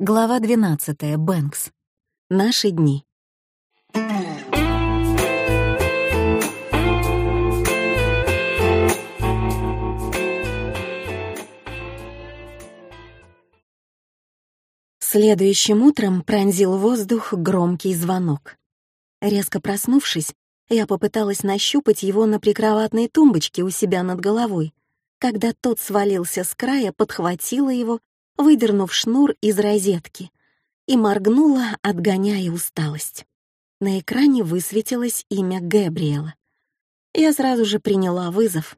Глава 12. Бэнкс. Наши дни. Следующим утром пронзил воздух громкий звонок. Резко проснувшись, я попыталась нащупать его на прикроватной тумбочке у себя над головой. Когда тот свалился с края, подхватила его выдернув шнур из розетки, и моргнула, отгоняя усталость. На экране высветилось имя Гэбриэла. Я сразу же приняла вызов.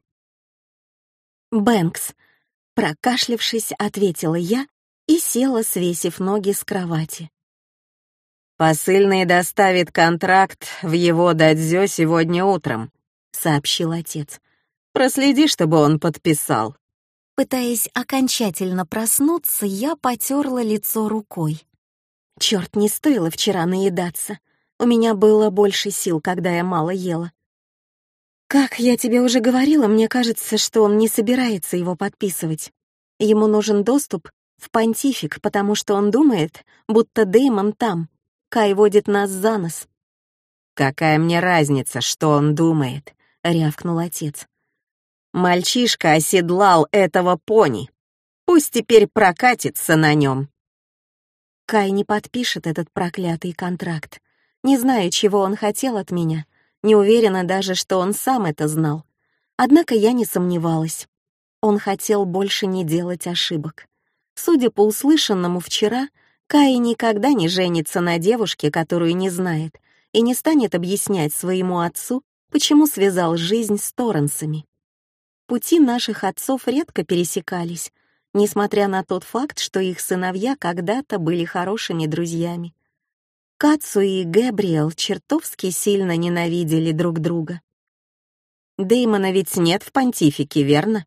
«Бэнкс», — прокашлявшись, ответила я и села, свесив ноги с кровати. «Посыльный доставит контракт в его дадзё сегодня утром», — сообщил отец. «Проследи, чтобы он подписал». Пытаясь окончательно проснуться, я потерла лицо рукой. Черт, не стоило вчера наедаться. У меня было больше сил, когда я мало ела. Как я тебе уже говорила, мне кажется, что он не собирается его подписывать. Ему нужен доступ в понтифик, потому что он думает, будто Дэймон там. Кай водит нас за нос. «Какая мне разница, что он думает?» — рявкнул отец. Мальчишка оседлал этого пони. Пусть теперь прокатится на нем. Кай не подпишет этот проклятый контракт. Не знаю, чего он хотел от меня. Не уверена даже, что он сам это знал. Однако я не сомневалась. Он хотел больше не делать ошибок. Судя по услышанному вчера, Кай никогда не женится на девушке, которую не знает, и не станет объяснять своему отцу, почему связал жизнь с Торренсами. Пути наших отцов редко пересекались, несмотря на тот факт, что их сыновья когда-то были хорошими друзьями. Кацу и Гэбриэл чертовски сильно ненавидели друг друга. Дэймона ведь нет в понтифике, верно?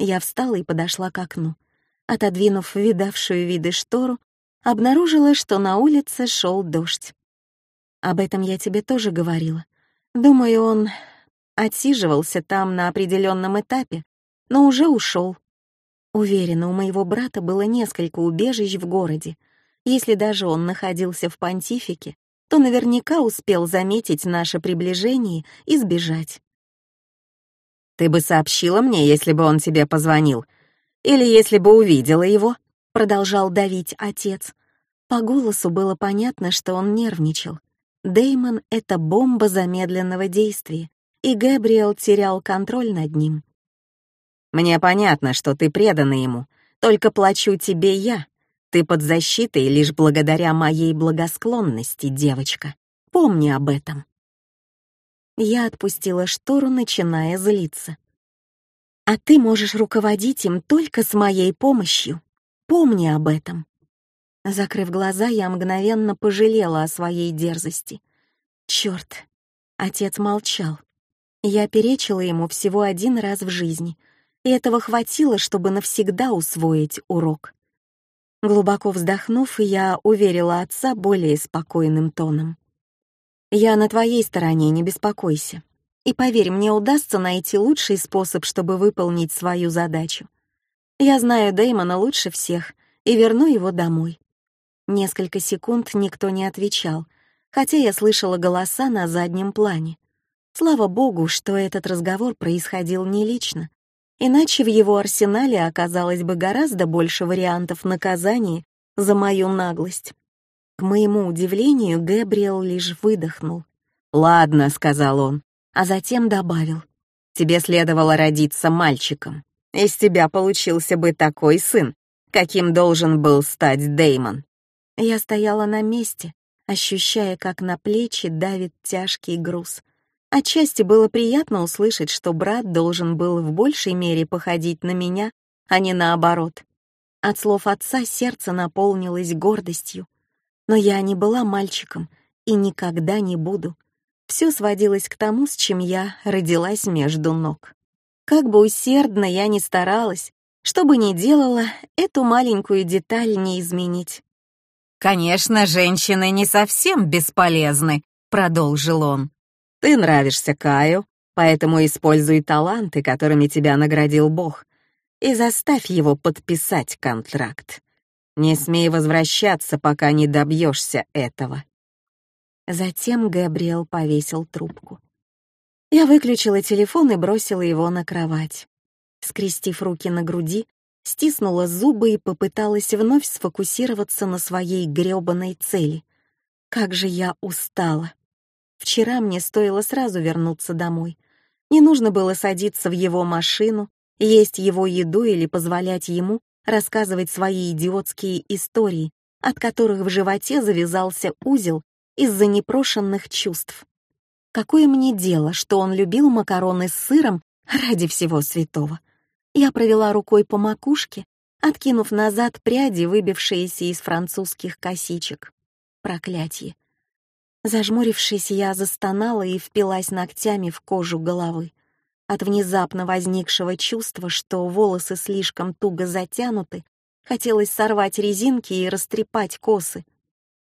Я встала и подошла к окну. Отодвинув видавшую виды штору, обнаружила, что на улице шел дождь. Об этом я тебе тоже говорила. Думаю, он Отсиживался там на определенном этапе, но уже ушел. Уверена, у моего брата было несколько убежищ в городе. Если даже он находился в понтифике, то наверняка успел заметить наше приближение и сбежать. «Ты бы сообщила мне, если бы он тебе позвонил, или если бы увидела его», — продолжал давить отец. По голосу было понятно, что он нервничал. Деймон — это бомба замедленного действия, и Гэбриэл терял контроль над ним. «Мне понятно, что ты предана ему, только плачу тебе я. Ты под защитой лишь благодаря моей благосклонности, девочка. Помни об этом». Я отпустила штору, начиная злиться. «А ты можешь руководить им только с моей помощью. Помни об этом». Закрыв глаза, я мгновенно пожалела о своей дерзости. Черт, отец молчал. Я перечила ему всего один раз в жизни, и этого хватило, чтобы навсегда усвоить урок. Глубоко вздохнув, я уверила отца более спокойным тоном. «Я на твоей стороне, не беспокойся. И поверь, мне удастся найти лучший способ, чтобы выполнить свою задачу. Я знаю Дэймона лучше всех и верну его домой». Несколько секунд никто не отвечал, хотя я слышала голоса на заднем плане. Слава богу, что этот разговор происходил не лично, иначе в его арсенале оказалось бы гораздо больше вариантов наказания за мою наглость. К моему удивлению, Гэбриэл лишь выдохнул. «Ладно», — сказал он, а затем добавил. «Тебе следовало родиться мальчиком. Из тебя получился бы такой сын, каким должен был стать Деймон». Я стояла на месте, ощущая, как на плечи давит тяжкий груз — Отчасти было приятно услышать, что брат должен был в большей мере походить на меня, а не наоборот. От слов отца сердце наполнилось гордостью. Но я не была мальчиком и никогда не буду. Все сводилось к тому, с чем я родилась между ног. Как бы усердно я ни старалась, что бы ни делала, эту маленькую деталь не изменить. «Конечно, женщины не совсем бесполезны», — продолжил он. Ты нравишься Каю, поэтому используй таланты, которыми тебя наградил Бог, и заставь его подписать контракт. Не смей возвращаться, пока не добьешься этого. Затем Габриэл повесил трубку. Я выключила телефон и бросила его на кровать. Скрестив руки на груди, стиснула зубы и попыталась вновь сфокусироваться на своей грёбаной цели. Как же я устала. Вчера мне стоило сразу вернуться домой. Не нужно было садиться в его машину, есть его еду или позволять ему рассказывать свои идиотские истории, от которых в животе завязался узел из-за непрошенных чувств. Какое мне дело, что он любил макароны с сыром ради всего святого? Я провела рукой по макушке, откинув назад пряди, выбившиеся из французских косичек. Проклятье. Зажмурившись, я застонала и впилась ногтями в кожу головы. От внезапно возникшего чувства, что волосы слишком туго затянуты, хотелось сорвать резинки и растрепать косы.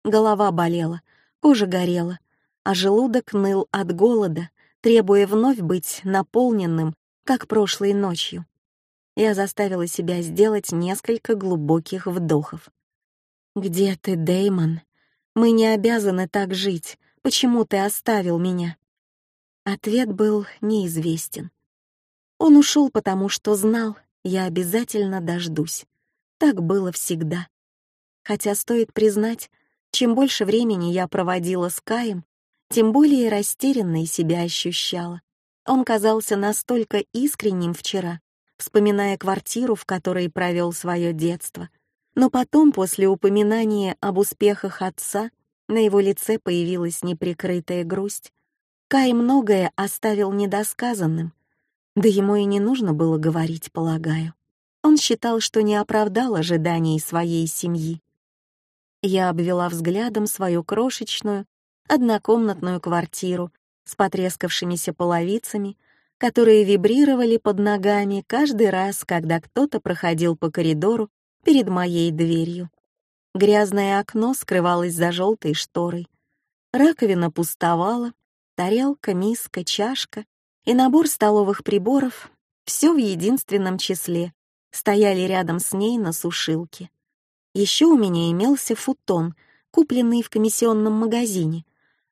Голова болела, кожа горела, а желудок ныл от голода, требуя вновь быть наполненным, как прошлой ночью. Я заставила себя сделать несколько глубоких вдохов. «Где ты, Деймон?» Мы не обязаны так жить. Почему ты оставил меня?» Ответ был неизвестен. Он ушел, потому что знал, я обязательно дождусь. Так было всегда. Хотя стоит признать, чем больше времени я проводила с Каем, тем более растерянной себя ощущала. Он казался настолько искренним вчера, вспоминая квартиру, в которой провел свое детство — но потом, после упоминания об успехах отца, на его лице появилась неприкрытая грусть. Кай многое оставил недосказанным. Да ему и не нужно было говорить, полагаю. Он считал, что не оправдал ожиданий своей семьи. Я обвела взглядом свою крошечную, однокомнатную квартиру с потрескавшимися половицами, которые вибрировали под ногами каждый раз, когда кто-то проходил по коридору перед моей дверью. Грязное окно скрывалось за желтой шторой. Раковина пустовала, тарелка, миска, чашка и набор столовых приборов — все в единственном числе, стояли рядом с ней на сушилке. Еще у меня имелся футон, купленный в комиссионном магазине,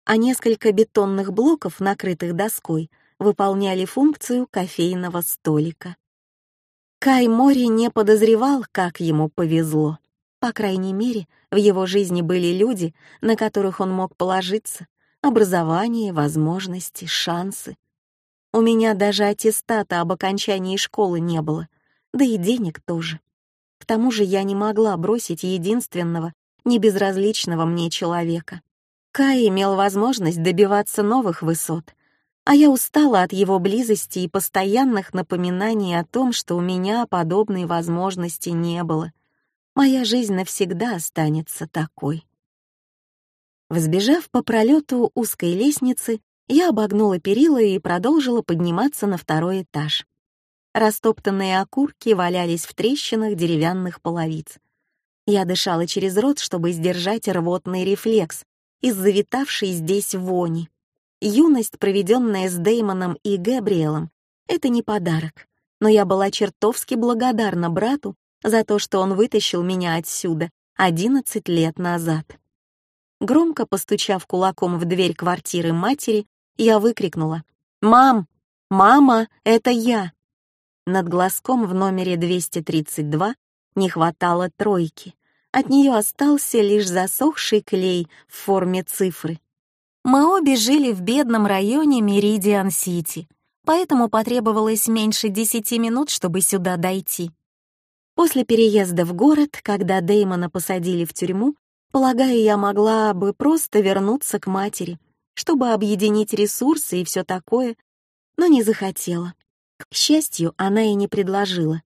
а несколько бетонных блоков, накрытых доской, выполняли функцию кофейного столика. Кай Мори не подозревал, как ему повезло. По крайней мере, в его жизни были люди, на которых он мог положиться, образование, возможности, шансы. У меня даже аттестата об окончании школы не было, да и денег тоже. К тому же я не могла бросить единственного, небезразличного мне человека. Кай имел возможность добиваться новых высот, а я устала от его близости и постоянных напоминаний о том, что у меня подобной возможности не было. Моя жизнь навсегда останется такой. Взбежав по пролету узкой лестницы, я обогнула перила и продолжила подниматься на второй этаж. Растоптанные окурки валялись в трещинах деревянных половиц. Я дышала через рот, чтобы сдержать рвотный рефлекс из завитавшей здесь вони. Юность, проведенная с Деймоном и Габриэлом, это не подарок, но я была чертовски благодарна брату за то, что он вытащил меня отсюда 11 лет назад. Громко постучав кулаком в дверь квартиры матери, я выкрикнула «Мам! Мама, это я!» Над глазком в номере 232 не хватало тройки. От нее остался лишь засохший клей в форме цифры. Мы обе жили в бедном районе Меридиан-Сити, поэтому потребовалось меньше десяти минут, чтобы сюда дойти. После переезда в город, когда Дэймона посадили в тюрьму, полагаю, я могла бы просто вернуться к матери, чтобы объединить ресурсы и все такое, но не захотела. К счастью, она и не предложила.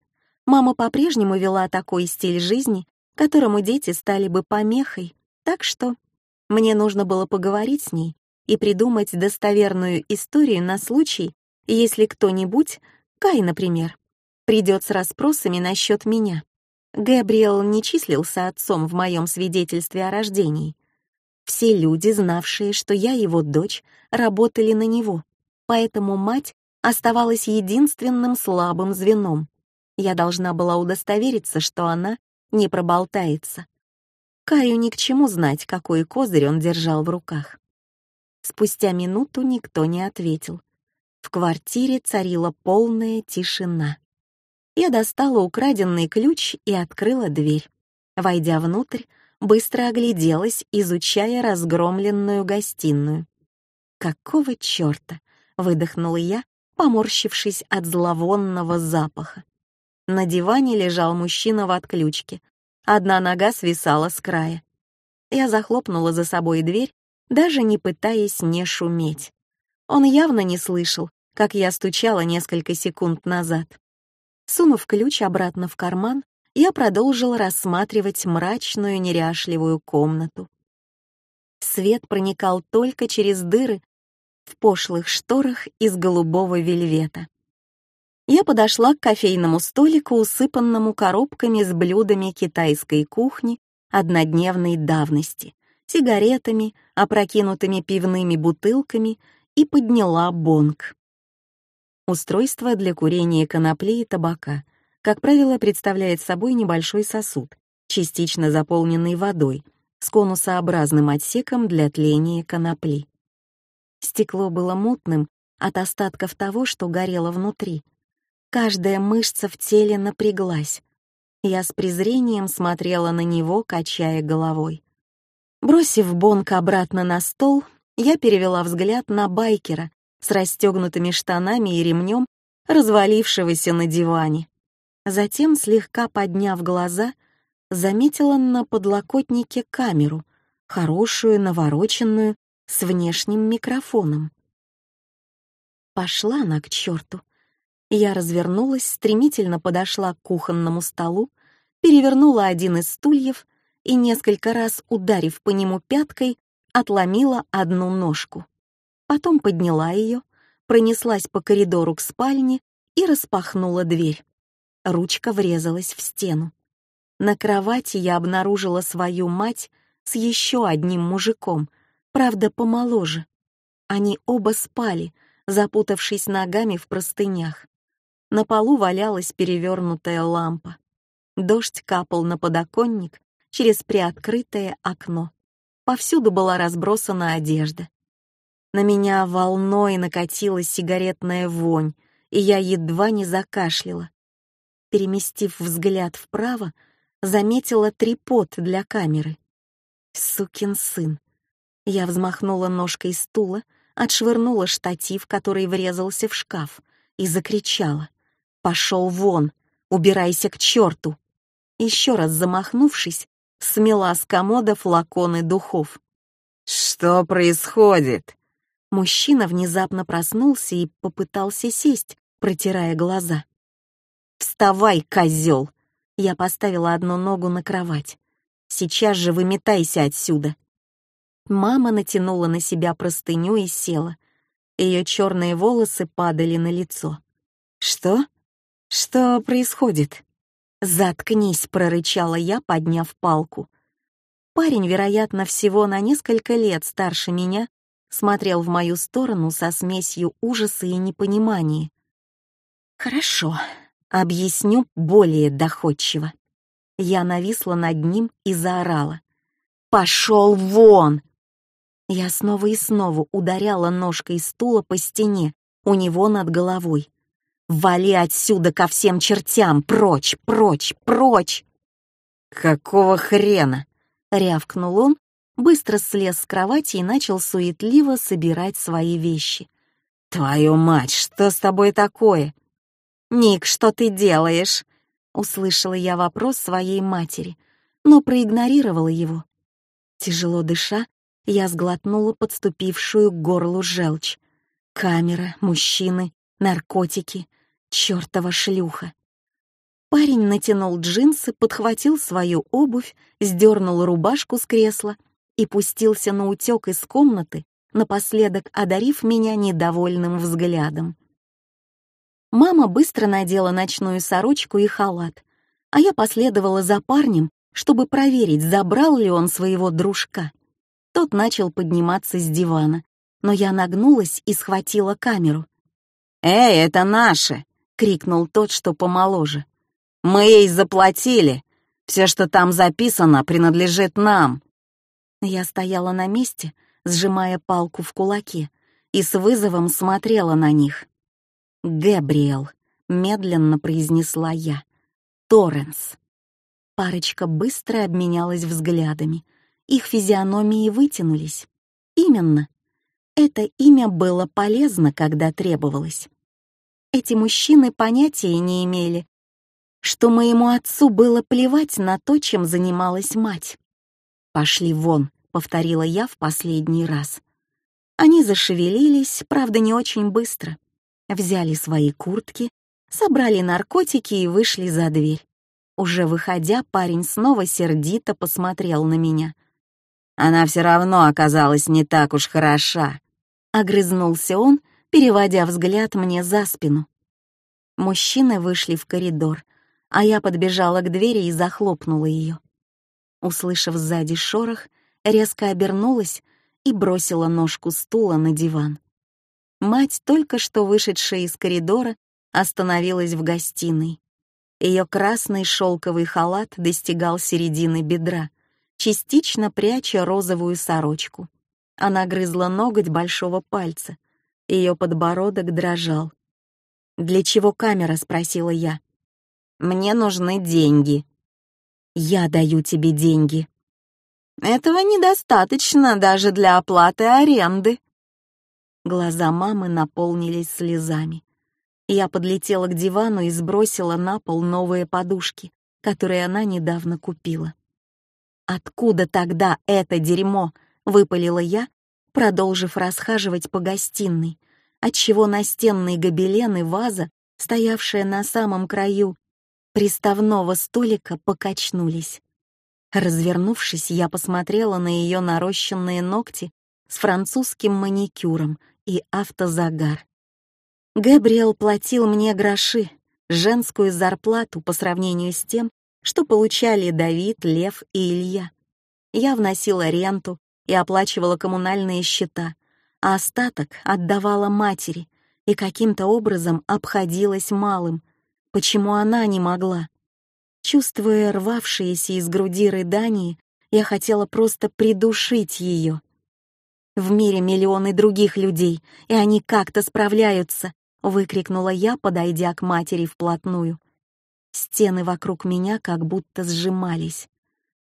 Мама по-прежнему вела такой стиль жизни, которому дети стали бы помехой, так что мне нужно было поговорить с ней и придумать достоверную историю на случай, если кто-нибудь, Кай, например, придет с расспросами насчет меня. Габриэл не числился отцом в моем свидетельстве о рождении. Все люди, знавшие, что я его дочь, работали на него, поэтому мать оставалась единственным слабым звеном. Я должна была удостовериться, что она не проболтается. Каю ни к чему знать, какой козырь он держал в руках. Спустя минуту никто не ответил. В квартире царила полная тишина. Я достала украденный ключ и открыла дверь. Войдя внутрь, быстро огляделась, изучая разгромленную гостиную. «Какого черта?» — выдохнула я, поморщившись от зловонного запаха. На диване лежал мужчина в отключке. Одна нога свисала с края. Я захлопнула за собой дверь, даже не пытаясь не шуметь. Он явно не слышал, как я стучала несколько секунд назад. Сунув ключ обратно в карман, я продолжила рассматривать мрачную неряшливую комнату. Свет проникал только через дыры в пошлых шторах из голубого вельвета. Я подошла к кофейному столику, усыпанному коробками с блюдами китайской кухни однодневной давности, сигаретами, опрокинутыми пивными бутылками и подняла бонг. Устройство для курения конопли и табака, как правило, представляет собой небольшой сосуд, частично заполненный водой, с конусообразным отсеком для тления конопли. Стекло было мутным от остатков того, что горело внутри. Каждая мышца в теле напряглась. Я с презрением смотрела на него, качая головой. Бросив бонк обратно на стол, я перевела взгляд на байкера с расстегнутыми штанами и ремнем, развалившегося на диване. Затем, слегка подняв глаза, заметила на подлокотнике камеру, хорошую, навороченную, с внешним микрофоном. Пошла она к черту. Я развернулась, стремительно подошла к кухонному столу, перевернула один из стульев и, несколько раз ударив по нему пяткой, отломила одну ножку. Потом подняла ее, пронеслась по коридору к спальне и распахнула дверь. Ручка врезалась в стену. На кровати я обнаружила свою мать с еще одним мужиком — правда, помоложе. Они оба спали, запутавшись ногами в простынях. На полу валялась перевернутая лампа. Дождь капал на подоконник через приоткрытое окно. Повсюду была разбросана одежда. На меня волной накатилась сигаретная вонь, и я едва не закашляла. Переместив взгляд вправо, заметила трипод для камеры. Сукин сын. Я взмахнула ножкой стула, отшвырнула штатив, который врезался в шкаф, и закричала. «Пошел вон! Убирайся к черту!» Еще раз замахнувшись, смела с комода флаконы духов. «Что происходит?» Мужчина внезапно проснулся и попытался сесть, протирая глаза. «Вставай, козел!» Я поставила одну ногу на кровать. «Сейчас же выметайся отсюда!» Мама натянула на себя простыню и села. Ее черные волосы падали на лицо. «Что? Что происходит?» «Заткнись», — прорычала я, подняв палку. Парень, вероятно, всего на несколько лет старше меня, смотрел в мою сторону со смесью ужаса и непонимания. «Хорошо, объясню более доходчиво». Я нависла над ним и заорала. «Пошел вон! Я снова и снова ударяла ножкой стула по стене у него над головой. «Вали отсюда ко всем чертям! Прочь, прочь, прочь!» «Какого хрена?» — рявкнул он, быстро слез с кровати и начал суетливо собирать свои вещи. «Твою мать, что с тобой такое?» «Ник, что ты делаешь?» — услышала я вопрос своей матери, но проигнорировала его. Тяжело дыша, я сглотнула подступившую к горлу желчь. Камера, мужчины, наркотики, чертова шлюха. Парень натянул джинсы, подхватил свою обувь, сдернул рубашку с кресла и пустился на утек из комнаты, напоследок одарив меня недовольным взглядом. Мама быстро надела ночную сорочку и халат, а я последовала за парнем, чтобы проверить, забрал ли он своего дружка. Тот начал подниматься с дивана, но я нагнулась и схватила камеру. «Эй, это наше!» — крикнул тот, что помоложе. «Мы ей заплатили! Все, что там записано, принадлежит нам». Я стояла на месте, сжимая палку в кулаке, и с вызовом смотрела на них. «Гэбриэл», — медленно произнесла я. «Торренс». Парочка быстро обменялась взглядами. Их физиономии вытянулись. Именно. Это имя было полезно, когда требовалось. Эти мужчины понятия не имели, что моему отцу было плевать на то, чем занималась мать. «Пошли вон», — повторила я в последний раз. Они зашевелились, правда, не очень быстро. Взяли свои куртки, собрали наркотики и вышли за дверь. Уже выходя, парень снова сердито посмотрел на меня. «Она все равно оказалась не так уж хороша», — огрызнулся он, переводя взгляд мне за спину. Мужчины вышли в коридор, а я подбежала к двери и захлопнула ее. Услышав сзади шорох, резко обернулась и бросила ножку стула на диван. Мать, только что вышедшая из коридора, остановилась в гостиной. Ее красный шелковый халат достигал середины бедра, частично пряча розовую сорочку. Она грызла ноготь большого пальца. Ее подбородок дрожал. «Для чего камера?» — спросила я. «Мне нужны деньги», я даю тебе деньги. Этого недостаточно даже для оплаты аренды. Глаза мамы наполнились слезами. Я подлетела к дивану и сбросила на пол новые подушки, которые она недавно купила. «Откуда тогда это дерьмо?» — выпалила я, продолжив расхаживать по гостиной, отчего настенные гобелены и ваза, стоявшая на самом краю, приставного столика покачнулись. Развернувшись, я посмотрела на ее нарощенные ногти с французским маникюром и автозагар. Габриэл платил мне гроши, женскую зарплату по сравнению с тем, что получали Давид, Лев и Илья. Я вносила ренту и оплачивала коммунальные счета, а остаток отдавала матери и каким-то образом обходилась малым — Почему она не могла? Чувствуя рвавшиеся из груди рыдания, я хотела просто придушить ее. «В мире миллионы других людей, и они как-то справляются», — выкрикнула я, подойдя к матери вплотную. Стены вокруг меня как будто сжимались.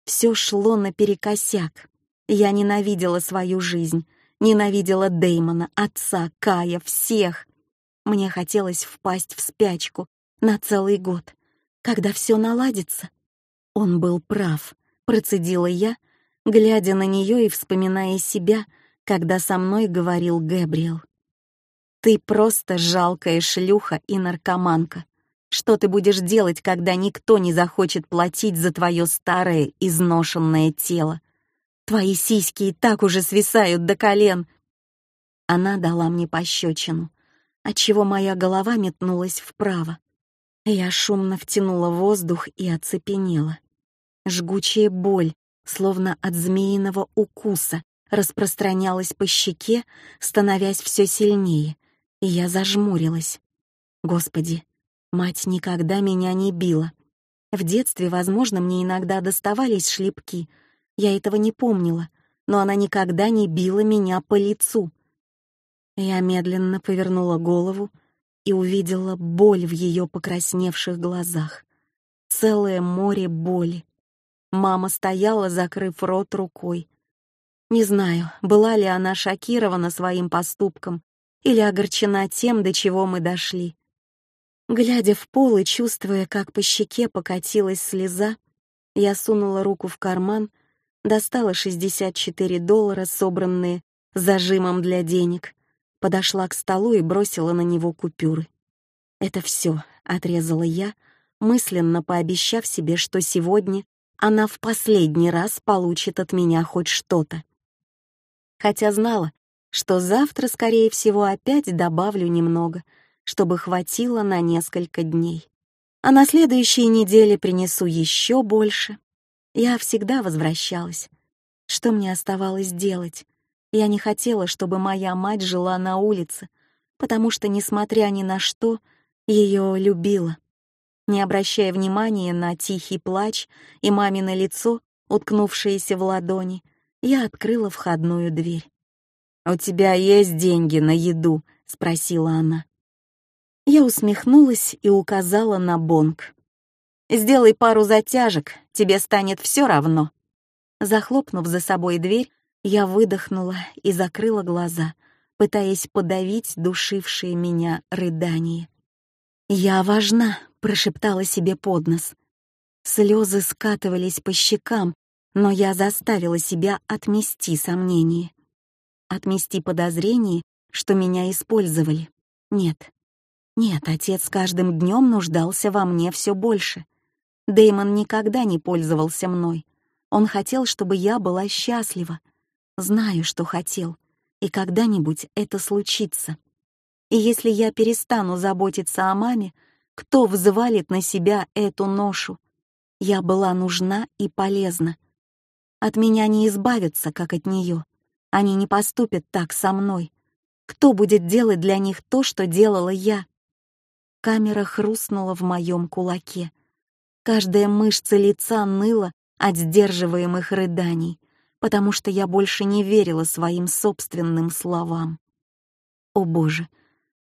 Все шло наперекосяк. Я ненавидела свою жизнь, ненавидела Дэймона, отца, Кая, всех. Мне хотелось впасть в спячку, на целый год, когда все наладится. Он был прав, процедила я, глядя на нее и вспоминая себя, когда со мной говорил Гэбриэл. Ты просто жалкая шлюха и наркоманка. Что ты будешь делать, когда никто не захочет платить за твое старое изношенное тело? Твои сиськи и так уже свисают до колен. Она дала мне пощечину, отчего моя голова метнулась вправо. Я шумно втянула воздух и оцепенела. Жгучая боль, словно от змеиного укуса, распространялась по щеке, становясь все сильнее, и я зажмурилась. Господи, мать никогда меня не била. В детстве, возможно, мне иногда доставались шлепки. Я этого не помнила, но она никогда не била меня по лицу. Я медленно повернула голову и увидела боль в ее покрасневших глазах. Целое море боли. Мама стояла, закрыв рот рукой. Не знаю, была ли она шокирована своим поступком или огорчена тем, до чего мы дошли. Глядя в пол и чувствуя, как по щеке покатилась слеза, я сунула руку в карман, достала 64 доллара, собранные зажимом для денег, подошла к столу и бросила на него купюры. «Это все», — отрезала я, мысленно пообещав себе, что сегодня она в последний раз получит от меня хоть что-то. Хотя знала, что завтра, скорее всего, опять добавлю немного, чтобы хватило на несколько дней. А на следующей неделе принесу еще больше. Я всегда возвращалась. Что мне оставалось делать? Я не хотела, чтобы моя мать жила на улице, потому что, несмотря ни на что, ее любила. Не обращая внимания на тихий плач и мамино лицо, уткнувшееся в ладони, я открыла входную дверь. «У тебя есть деньги на еду?» — спросила она. Я усмехнулась и указала на бонг. «Сделай пару затяжек, тебе станет все равно». Захлопнув за собой дверь, я выдохнула и закрыла глаза, пытаясь подавить душившие меня рыдания. «Я важна», — прошептала себе под нос. Слезы скатывались по щекам, но я заставила себя отмести сомнения. Отмести подозрение, что меня использовали. Нет. Нет, отец с каждым днем нуждался во мне все больше. Дэймон никогда не пользовался мной. Он хотел, чтобы я была счастлива. Знаю, что хотел, и когда-нибудь это случится. И если я перестану заботиться о маме, кто взвалит на себя эту ношу? Я была нужна и полезна. От меня не избавиться, как от нее. Они не поступят так со мной. Кто будет делать для них то, что делала я? Камера хрустнула в моем кулаке. Каждая мышца лица ныла от сдерживаемых рыданий, потому что я больше не верила своим собственным словам. О боже,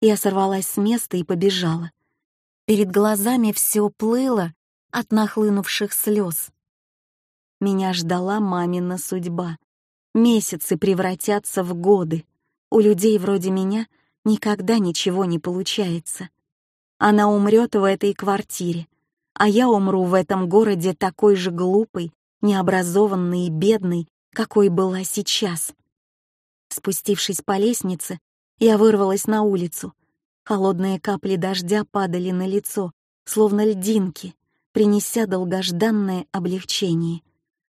я сорвалась с места и побежала. Перед глазами все плыло от нахлынувших слез. Меня ждала мамина судьба. Месяцы превратятся в годы. У людей вроде меня никогда ничего не получается. Она умрет в этой квартире, а я умру в этом городе такой же глупой, необразованной и бедной, какой была сейчас. Спустившись по лестнице, я вырвалась на улицу. Холодные капли дождя падали на лицо, словно льдинки, принеся долгожданное облегчение.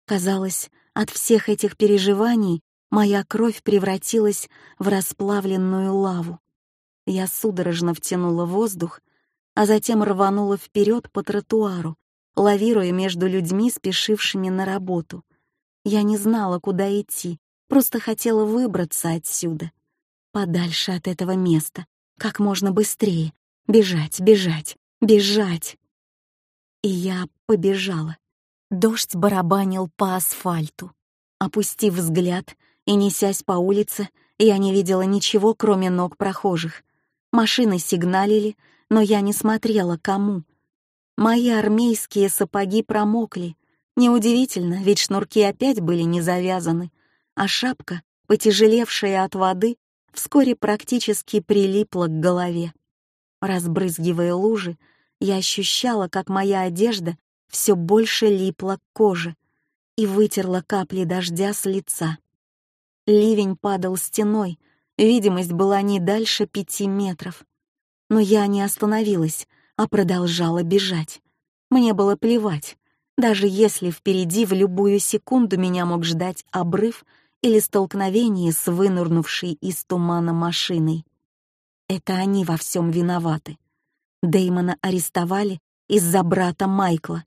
Казалось, от всех этих переживаний моя кровь превратилась в расплавленную лаву. Я судорожно втянула воздух, а затем рванула вперед по тротуару, лавируя между людьми, спешившими на работу. Я не знала, куда идти, просто хотела выбраться отсюда подальше от этого места, как можно быстрее, бежать, бежать, бежать. И я побежала. Дождь барабанил по асфальту. Опустив взгляд и несясь по улице, я не видела ничего, кроме ног прохожих. Машины сигналили, но я не смотрела, кому. Мои армейские сапоги промокли. Неудивительно, ведь шнурки опять были не завязаны, а шапка, потяжелевшая от воды, вскоре практически прилипла к голове. Разбрызгивая лужи, я ощущала, как моя одежда все больше липла к коже и вытерла капли дождя с лица. Ливень падал стеной, видимость была не дальше пяти метров. Но я не остановилась, а продолжала бежать. Мне было плевать, даже если впереди в любую секунду меня мог ждать обрыв или столкновение с вынурнувшей из тумана машиной. Это они во всем виноваты. Дэймона арестовали из-за брата Майкла.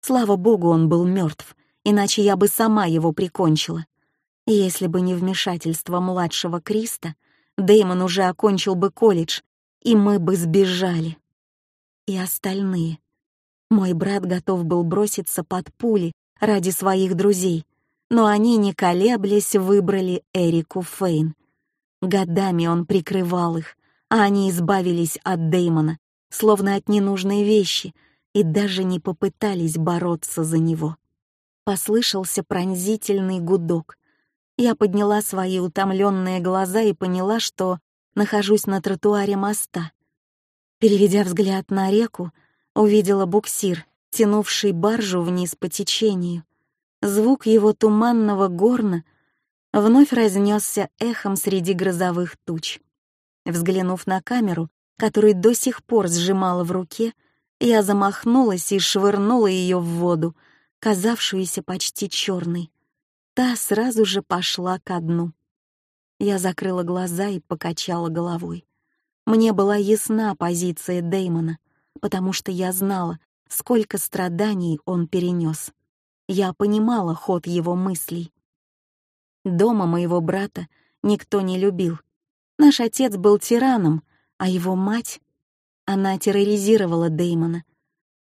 Слава богу, он был мертв, иначе я бы сама его прикончила. Если бы не вмешательство младшего Криста, Дэймон уже окончил бы колледж, и мы бы сбежали. И остальные. Мой брат готов был броситься под пули ради своих друзей, но они, не колеблясь, выбрали Эрику Фейн. Годами он прикрывал их, а они избавились от Деймона, словно от ненужной вещи, и даже не попытались бороться за него. Послышался пронзительный гудок. Я подняла свои утомленные глаза и поняла, что нахожусь на тротуаре моста. Переведя взгляд на реку, увидела буксир, тянувший баржу вниз по течению. Звук его туманного горна вновь разнесся эхом среди грозовых туч. Взглянув на камеру, которую до сих пор сжимала в руке, я замахнулась и швырнула ее в воду, казавшуюся почти черной. Та сразу же пошла ко дну. Я закрыла глаза и покачала головой. Мне была ясна позиция Дэймона, потому что я знала, сколько страданий он перенес. Я понимала ход его мыслей. Дома моего брата никто не любил. Наш отец был тираном, а его мать... Она терроризировала Дэймона.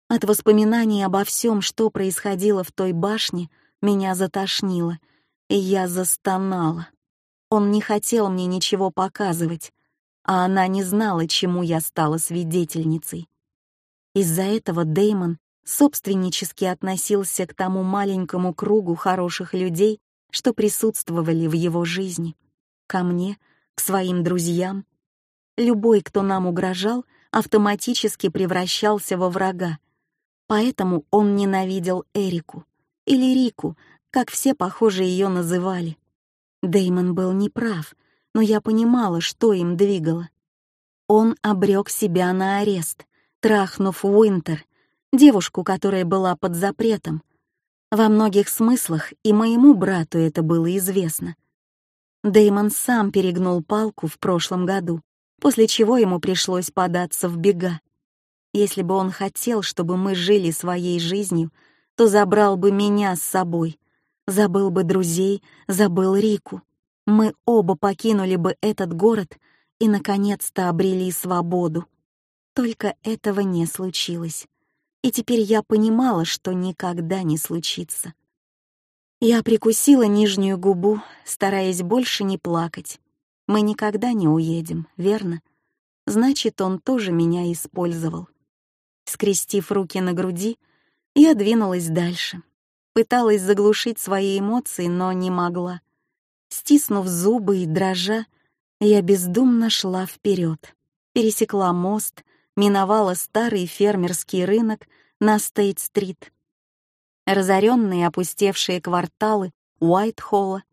От воспоминаний обо всем, что происходило в той башне, меня затошнило, и я застонала. Он не хотел мне ничего показывать, а она не знала, чему я стала свидетельницей. Из-за этого Деймон собственнически относился к тому маленькому кругу хороших людей, что присутствовали в его жизни, ко мне, к своим друзьям. Любой, кто нам угрожал, автоматически превращался во врага, поэтому он ненавидел Эрику или Рику, как все, похоже, ее называли. Деймон был неправ, но я понимала, что им двигало. Он обрек себя на арест, трахнув Уинтер, девушку, которая была под запретом. Во многих смыслах и моему брату это было известно. Деймон сам перегнул палку в прошлом году, после чего ему пришлось податься в бега. Если бы он хотел, чтобы мы жили своей жизнью, то забрал бы меня с собой, забыл бы друзей, забыл Рику. Мы оба покинули бы этот город и, наконец-то, обрели свободу. Только этого не случилось. И теперь я понимала, что никогда не случится. Я прикусила нижнюю губу, стараясь больше не плакать. Мы никогда не уедем, верно? Значит, он тоже меня использовал. Скрестив руки на груди, я двинулась дальше. Пыталась заглушить свои эмоции, но не могла. Стиснув зубы и дрожа, я бездумно шла вперед, пересекла мост, миновала старый фермерский рынок на Стейт-стрит. Разоренные опустевшие кварталы Уайт-Холла.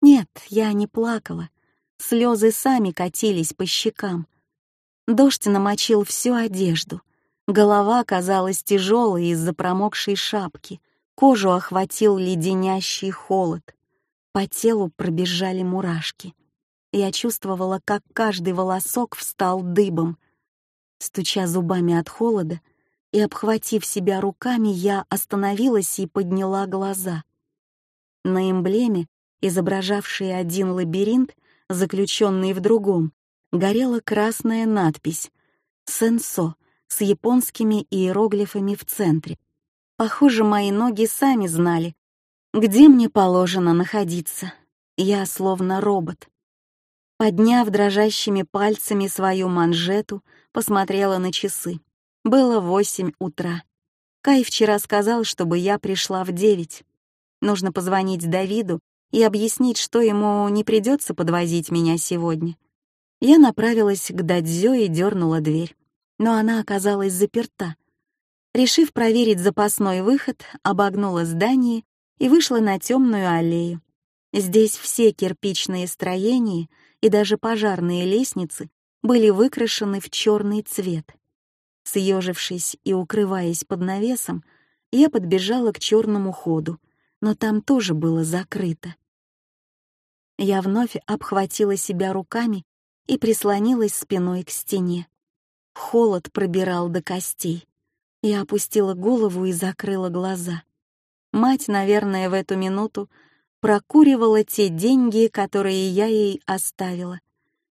Нет, я не плакала. Слезы сами катились по щекам. Дождь намочил всю одежду. Голова казалась тяжелой из-за промокшей шапки. Кожу охватил леденящий холод. По телу пробежали мурашки. Я чувствовала, как каждый волосок встал дыбом. Стуча зубами от холода и обхватив себя руками, я остановилась и подняла глаза. На эмблеме, изображавшей один лабиринт, заключенный в другом, горела красная надпись «Сенсо» с японскими иероглифами в центре. Похоже, мои ноги сами знали, где мне положено находиться. Я словно робот. Подняв дрожащими пальцами свою манжету, посмотрела на часы. Было восемь утра. Кай вчера сказал, чтобы я пришла в девять. Нужно позвонить Давиду и объяснить, что ему не придется подвозить меня сегодня. Я направилась к Дадзё и дернула дверь, но она оказалась заперта. Решив проверить запасной выход, обогнула здание и вышла на темную аллею. Здесь все кирпичные строения и даже пожарные лестницы были выкрашены в черный цвет. Съежившись и укрываясь под навесом, я подбежала к черному ходу, но там тоже было закрыто. Я вновь обхватила себя руками и прислонилась спиной к стене. Холод пробирал до костей. Я опустила голову и закрыла глаза. Мать, наверное, в эту минуту прокуривала те деньги, которые я ей оставила,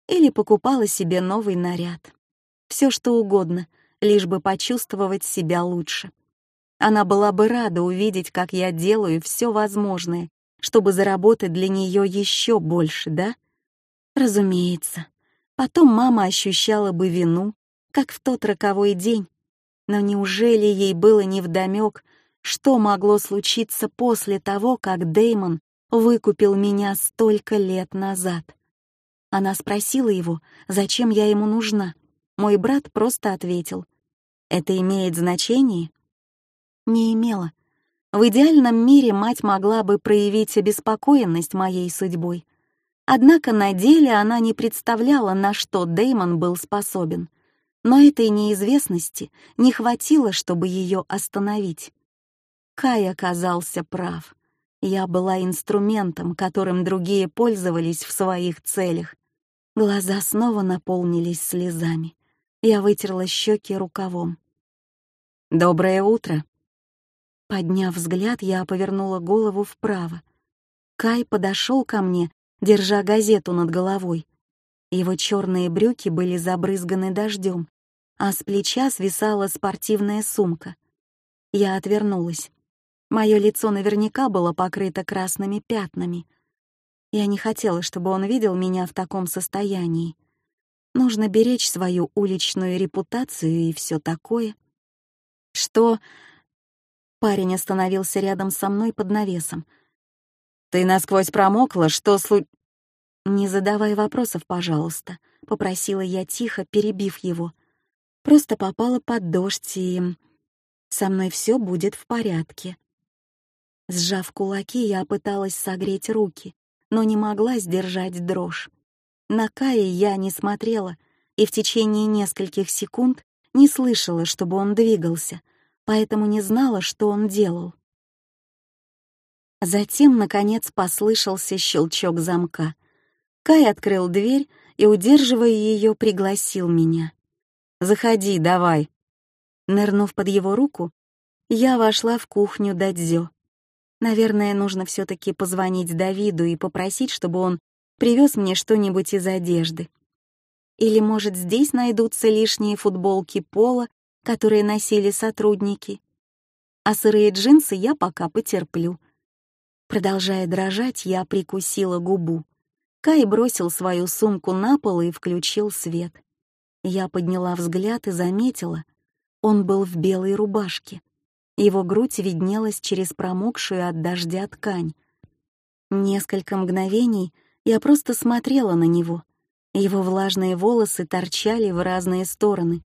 или покупала себе новый наряд. Все что угодно, лишь бы почувствовать себя лучше. Она была бы рада увидеть, как я делаю все возможное, чтобы заработать для нее еще больше, да? Разумеется. Потом мама ощущала бы вину, как в тот роковой день. Но неужели ей было невдомёк, что могло случиться после того, как Деймон выкупил меня столько лет назад? Она спросила его, зачем я ему нужна. Мой брат просто ответил. «Это имеет значение?» Не имело. В идеальном мире мать могла бы проявить обеспокоенность моей судьбой. Однако на деле она не представляла, на что Деймон был способен. Но этой неизвестности не хватило, чтобы ее остановить. Кай оказался прав. Я была инструментом, которым другие пользовались в своих целях. Глаза снова наполнились слезами. Я вытерла щеки рукавом. «Доброе утро», Подняв взгляд, я повернула голову вправо. Кай подошел ко мне, держа газету над головой. Его черные брюки были забрызганы дождем, а с плеча свисала спортивная сумка. Я отвернулась. Мое лицо наверняка было покрыто красными пятнами. Я не хотела, чтобы он видел меня в таком состоянии. Нужно беречь свою уличную репутацию и все такое. Что... Парень остановился рядом со мной под навесом. «Ты насквозь промокла? Что слу...» «Не задавай вопросов, пожалуйста», — попросила я тихо, перебив его. «Просто попала под дождь, и... со мной все будет в порядке». Сжав кулаки, я пыталась согреть руки, но не могла сдержать дрожь. На Кая я не смотрела и в течение нескольких секунд не слышала, чтобы он двигался, поэтому не знала, что он делал. Затем, наконец, послышался щелчок замка. Кай открыл дверь и, удерживая ее, пригласил меня. «Заходи, давай». Нырнув под его руку, я вошла в кухню Дадзё. Наверное, нужно все таки позвонить Давиду и попросить, чтобы он привез мне что-нибудь из одежды. Или, может, здесь найдутся лишние футболки пола, которые носили сотрудники. А сырые джинсы я пока потерплю. Продолжая дрожать, я прикусила губу. Кай бросил свою сумку на пол и включил свет. Я подняла взгляд и заметила, он был в белой рубашке. Его грудь виднелась через промокшую от дождя ткань. Несколько мгновений — я просто смотрела на него. Его влажные волосы торчали в разные стороны.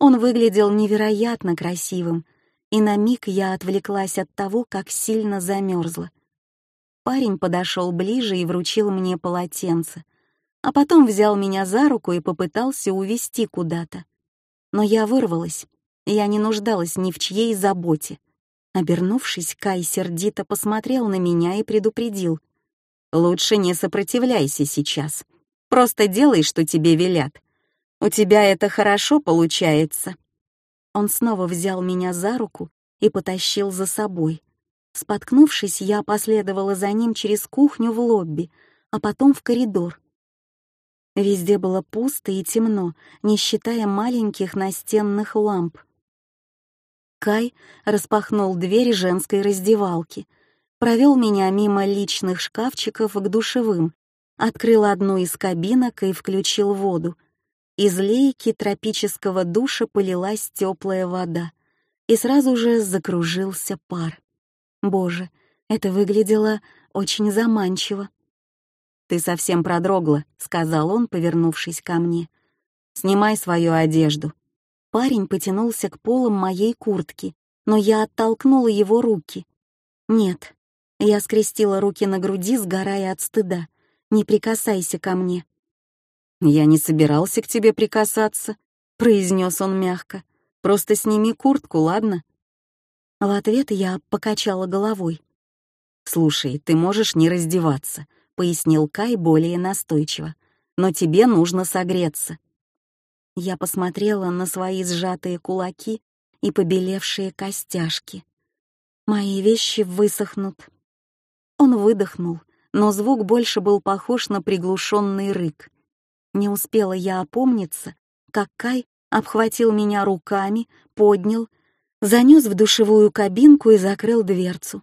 Он выглядел невероятно красивым, и на миг я отвлеклась от того, как сильно замерзла. Парень подошел ближе и вручил мне полотенце, а потом взял меня за руку и попытался увести куда-то. Но я вырвалась, я не нуждалась ни в чьей заботе. Обернувшись, Кай сердито посмотрел на меня и предупредил — Лучше не сопротивляйся сейчас. Просто делай, что тебе велят. У тебя это хорошо получается». Он снова взял меня за руку и потащил за собой. Споткнувшись, я последовала за ним через кухню в лобби, а потом в коридор. Везде было пусто и темно, не считая маленьких настенных ламп. Кай распахнул дверь женской раздевалки — провел меня мимо личных шкафчиков к душевым, открыл одну из кабинок и включил воду. Из лейки тропического душа полилась теплая вода, и сразу же закружился пар. Боже, это выглядело очень заманчиво. «Ты совсем продрогла», — сказал он, повернувшись ко мне. «Снимай свою одежду». Парень потянулся к полам моей куртки, но я оттолкнула его руки. «Нет, я скрестила руки на груди, сгорая от стыда. «Не прикасайся ко мне». «Я не собирался к тебе прикасаться», — произнес он мягко. «Просто сними куртку, ладно?» В ответ я покачала головой. «Слушай, ты можешь не раздеваться», — пояснил Кай более настойчиво. «Но тебе нужно согреться». Я посмотрела на свои сжатые кулаки и побелевшие костяшки. Мои вещи высохнут, он выдохнул, но звук больше был похож на приглушенный рык. Не успела я опомниться, как Кай обхватил меня руками, поднял, занес в душевую кабинку и закрыл дверцу.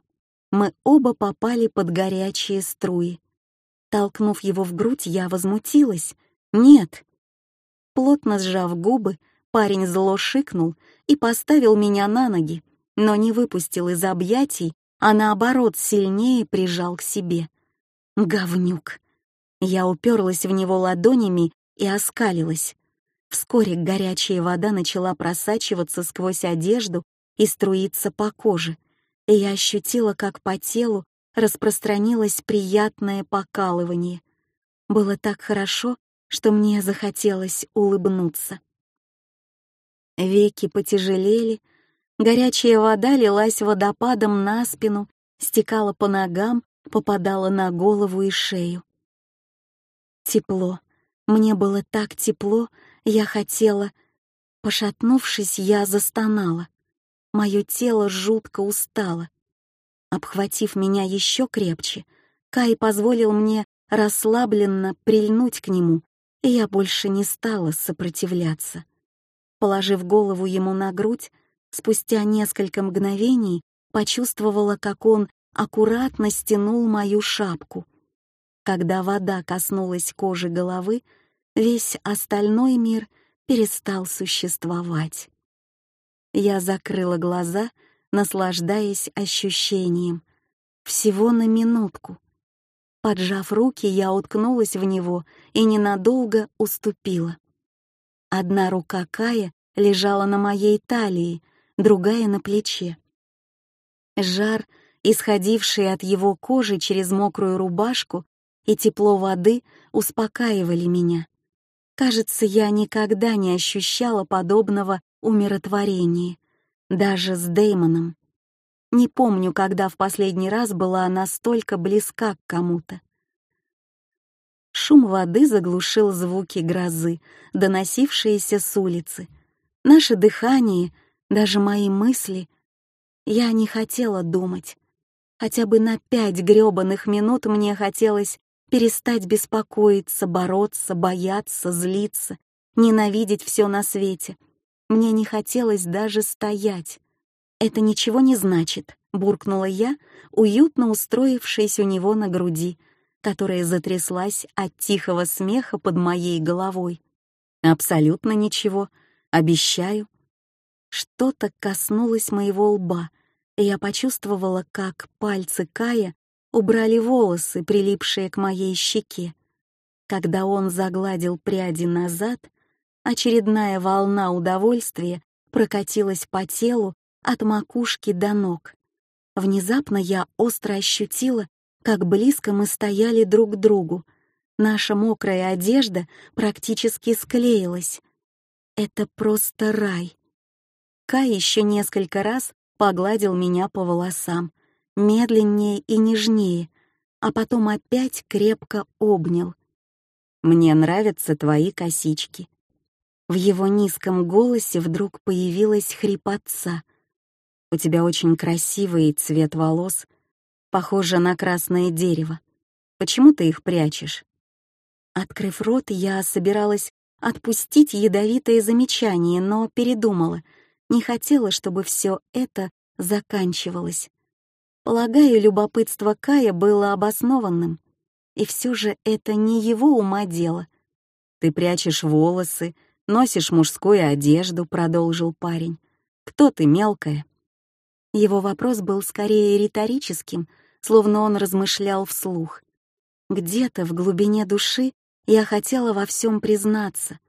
Мы оба попали под горячие струи. Толкнув его в грудь, я возмутилась. «Нет!» Плотно сжав губы, парень зло шикнул и поставил меня на ноги, но не выпустил из объятий, а наоборот сильнее прижал к себе. Говнюк. Я уперлась в него ладонями и оскалилась. Вскоре горячая вода начала просачиваться сквозь одежду и струиться по коже, и я ощутила, как по телу распространилось приятное покалывание. Было так хорошо, что мне захотелось улыбнуться. Веки потяжелели, Горячая вода лилась водопадом на спину, стекала по ногам, попадала на голову и шею. Тепло. Мне было так тепло, я хотела... Пошатнувшись, я застонала. Мое тело жутко устало. Обхватив меня еще крепче, Кай позволил мне расслабленно прильнуть к нему, и я больше не стала сопротивляться. Положив голову ему на грудь, Спустя несколько мгновений почувствовала, как он аккуратно стянул мою шапку. Когда вода коснулась кожи головы, весь остальной мир перестал существовать. Я закрыла глаза, наслаждаясь ощущением. Всего на минутку. Поджав руки, я уткнулась в него и ненадолго уступила. Одна рука Кая лежала на моей талии, другая — на плече. Жар, исходивший от его кожи через мокрую рубашку, и тепло воды успокаивали меня. Кажется, я никогда не ощущала подобного умиротворения, даже с Деймоном. Не помню, когда в последний раз была настолько близка к кому-то. Шум воды заглушил звуки грозы, доносившиеся с улицы. Наше дыхание, даже мои мысли. Я не хотела думать. Хотя бы на пять грёбаных минут мне хотелось перестать беспокоиться, бороться, бояться, злиться, ненавидеть все на свете. Мне не хотелось даже стоять. «Это ничего не значит», — буркнула я, уютно устроившись у него на груди, которая затряслась от тихого смеха под моей головой. «Абсолютно ничего. Обещаю». Что-то коснулось моего лба, и я почувствовала, как пальцы Кая убрали волосы, прилипшие к моей щеке. Когда он загладил пряди назад, очередная волна удовольствия прокатилась по телу от макушки до ног. Внезапно я остро ощутила, как близко мы стояли друг к другу. Наша мокрая одежда практически склеилась. Это просто рай. Кай еще несколько раз погладил меня по волосам, медленнее и нежнее, а потом опять крепко обнял. «Мне нравятся твои косички». В его низком голосе вдруг появилась хрипотца. «У тебя очень красивый цвет волос, похоже на красное дерево. Почему ты их прячешь?» Открыв рот, я собиралась отпустить ядовитое замечание, но передумала. Не хотела, чтобы все это заканчивалось. Полагаю, любопытство Кая было обоснованным. И все же это не его ума дело. «Ты прячешь волосы, носишь мужскую одежду», — продолжил парень. «Кто ты, мелкая?» Его вопрос был скорее риторическим, словно он размышлял вслух. Где-то в глубине души я хотела во всем признаться.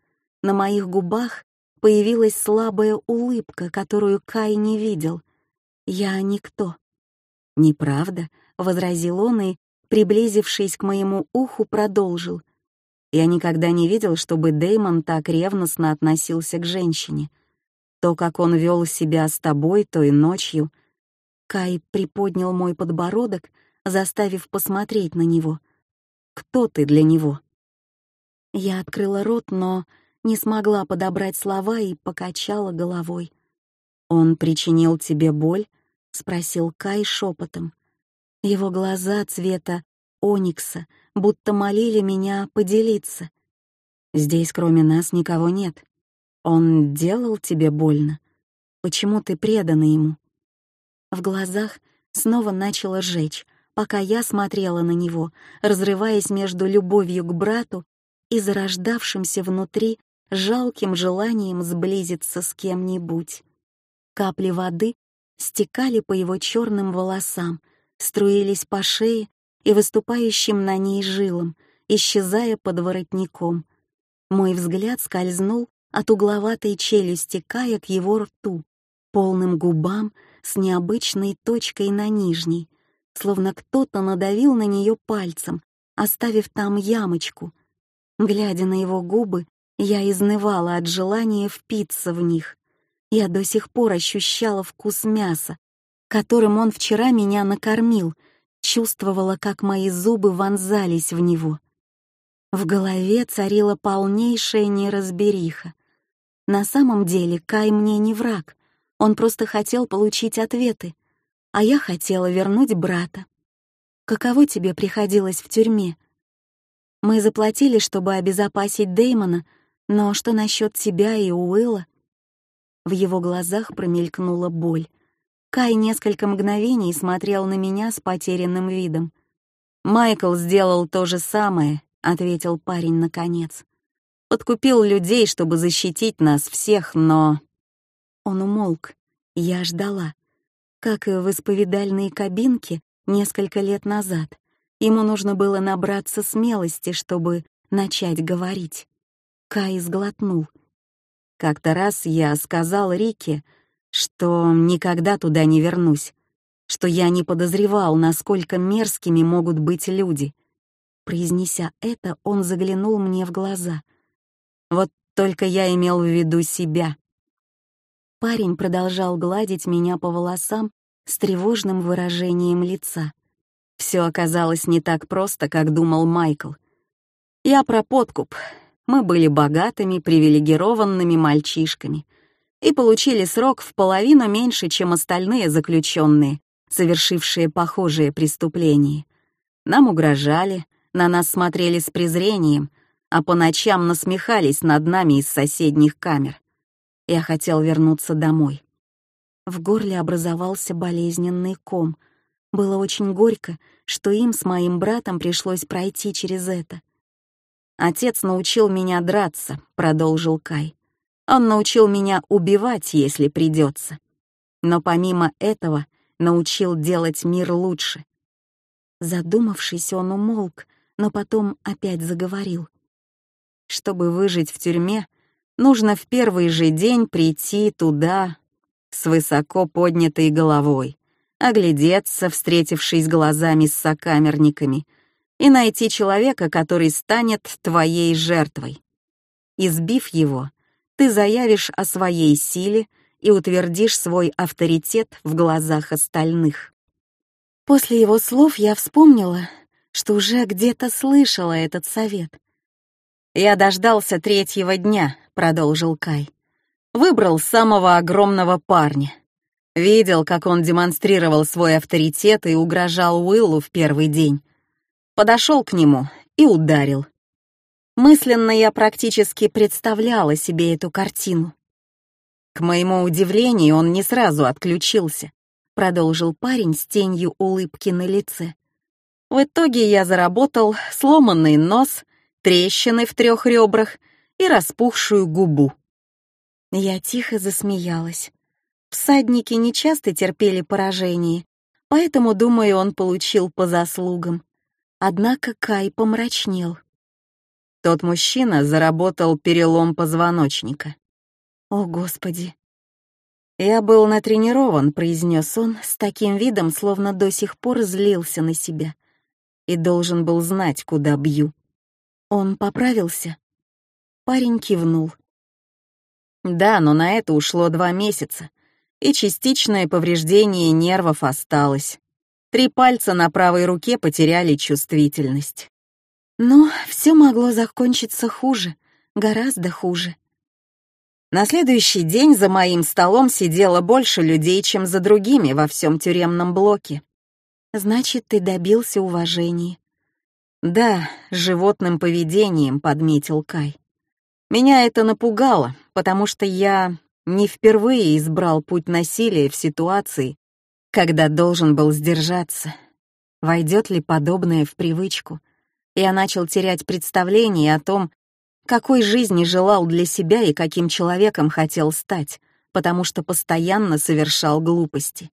На моих губах появилась слабая улыбка, которую Кай не видел. Я никто. «Неправда», — возразил он и, приблизившись к моему уху, продолжил. «Я никогда не видел, чтобы Деймон так ревностно относился к женщине. То, как он вел себя с тобой той ночью...» Кай приподнял мой подбородок, заставив посмотреть на него. «Кто ты для него?» Я открыла рот, но не смогла подобрать слова и покачала головой. «Он причинил тебе боль?» — спросил Кай шепотом. Его глаза цвета оникса будто молили меня поделиться. «Здесь кроме нас никого нет. Он делал тебе больно? Почему ты предана ему?» В глазах снова начало жечь, пока я смотрела на него, разрываясь между любовью к брату и зарождавшимся внутри жалким желанием сблизиться с кем-нибудь. Капли воды стекали по его черным волосам, струились по шее и выступающим на ней жилам, исчезая под воротником. Мой взгляд скользнул от угловатой челюсти Кая к его рту, полным губам с необычной точкой на нижней, словно кто-то надавил на нее пальцем, оставив там ямочку. Глядя на его губы, я изнывала от желания впиться в них. Я до сих пор ощущала вкус мяса, которым он вчера меня накормил, чувствовала, как мои зубы вонзались в него. В голове царила полнейшая неразбериха. На самом деле Кай мне не враг, он просто хотел получить ответы, а я хотела вернуть брата. Каково тебе приходилось в тюрьме? Мы заплатили, чтобы обезопасить Дэймона, но что насчет тебя и Уилла? В его глазах промелькнула боль. Кай несколько мгновений смотрел на меня с потерянным видом. «Майкл сделал то же самое», — ответил парень наконец. «Подкупил людей, чтобы защитить нас всех, но...» Он умолк. Я ждала. Как и в исповедальной кабинке несколько лет назад, ему нужно было набраться смелости, чтобы начать говорить. Кай сглотнул. Как-то раз я сказал Рике, что никогда туда не вернусь, что я не подозревал, насколько мерзкими могут быть люди. Произнеся это, он заглянул мне в глаза. Вот только я имел в виду себя. Парень продолжал гладить меня по волосам с тревожным выражением лица. Все оказалось не так просто, как думал Майкл. Я про подкуп, мы были богатыми, привилегированными мальчишками и получили срок в половину меньше, чем остальные заключенные, совершившие похожие преступления. Нам угрожали, на нас смотрели с презрением, а по ночам насмехались над нами из соседних камер. Я хотел вернуться домой. В горле образовался болезненный ком. Было очень горько, что им с моим братом пришлось пройти через это — «Отец научил меня драться», — продолжил Кай. «Он научил меня убивать, если придется. Но помимо этого научил делать мир лучше». Задумавшись, он умолк, но потом опять заговорил. «Чтобы выжить в тюрьме, нужно в первый же день прийти туда с высоко поднятой головой, оглядеться, встретившись глазами с сокамерниками — и найти человека, который станет твоей жертвой. Избив его, ты заявишь о своей силе и утвердишь свой авторитет в глазах остальных. После его слов я вспомнила, что уже где-то слышала этот совет. «Я дождался третьего дня», — продолжил Кай. «Выбрал самого огромного парня. Видел, как он демонстрировал свой авторитет и угрожал Уиллу в первый день подошел к нему и ударил. Мысленно я практически представляла себе эту картину. К моему удивлению, он не сразу отключился, продолжил парень с тенью улыбки на лице. В итоге я заработал сломанный нос, трещины в трех ребрах и распухшую губу. Я тихо засмеялась. Всадники не часто терпели поражение, поэтому, думаю, он получил по заслугам. Однако Кай помрачнел. Тот мужчина заработал перелом позвоночника. «О, Господи!» «Я был натренирован», — произнес он с таким видом, словно до сих пор злился на себя. И должен был знать, куда бью. Он поправился. Парень кивнул. Да, но на это ушло два месяца, и частичное повреждение нервов осталось. Три пальца на правой руке потеряли чувствительность. Но все могло закончиться хуже, гораздо хуже. На следующий день за моим столом сидело больше людей, чем за другими во всем тюремном блоке. Значит, ты добился уважения. Да, животным поведением, подметил Кай. Меня это напугало, потому что я не впервые избрал путь насилия в ситуации, когда должен был сдержаться. Войдет ли подобное в привычку? Я начал терять представление о том, какой жизни желал для себя и каким человеком хотел стать, потому что постоянно совершал глупости.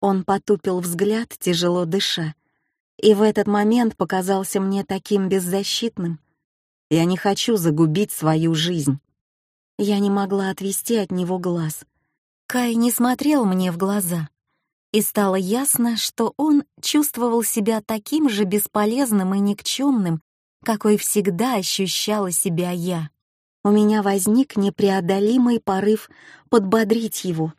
Он потупил взгляд, тяжело дыша, и в этот момент показался мне таким беззащитным. Я не хочу загубить свою жизнь. Я не могла отвести от него глаз. Кай не смотрел мне в глаза и стало ясно, что он чувствовал себя таким же бесполезным и никчемным, какой всегда ощущала себя я. У меня возник непреодолимый порыв подбодрить его.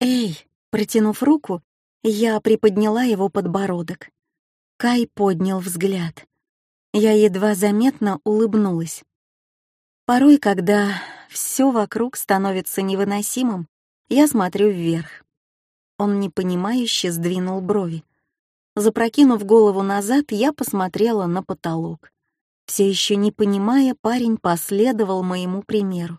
«Эй!» — протянув руку, я приподняла его подбородок. Кай поднял взгляд. Я едва заметно улыбнулась. Порой, когда все вокруг становится невыносимым, я смотрю вверх. Он непонимающе сдвинул брови. Запрокинув голову назад, я посмотрела на потолок. Все еще не понимая, парень последовал моему примеру.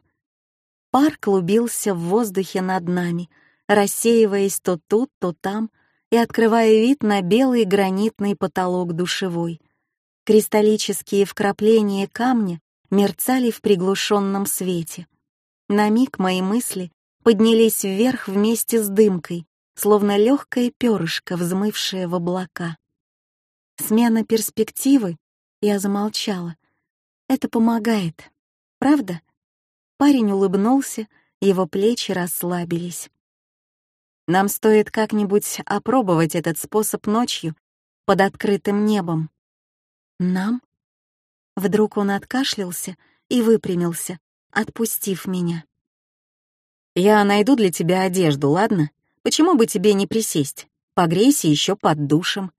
Пар клубился в воздухе над нами, рассеиваясь то тут, то там и открывая вид на белый гранитный потолок душевой. Кристаллические вкрапления камня мерцали в приглушенном свете. На миг мои мысли поднялись вверх вместе с дымкой, словно легкое перышко, взмывшее в облака. Смена перспективы, я замолчала. Это помогает, правда? Парень улыбнулся, его плечи расслабились. Нам стоит как-нибудь опробовать этот способ ночью под открытым небом. Нам? Вдруг он откашлялся и выпрямился, отпустив меня. «Я найду для тебя одежду, ладно? Почему бы тебе не присесть? Погрейся еще под душем».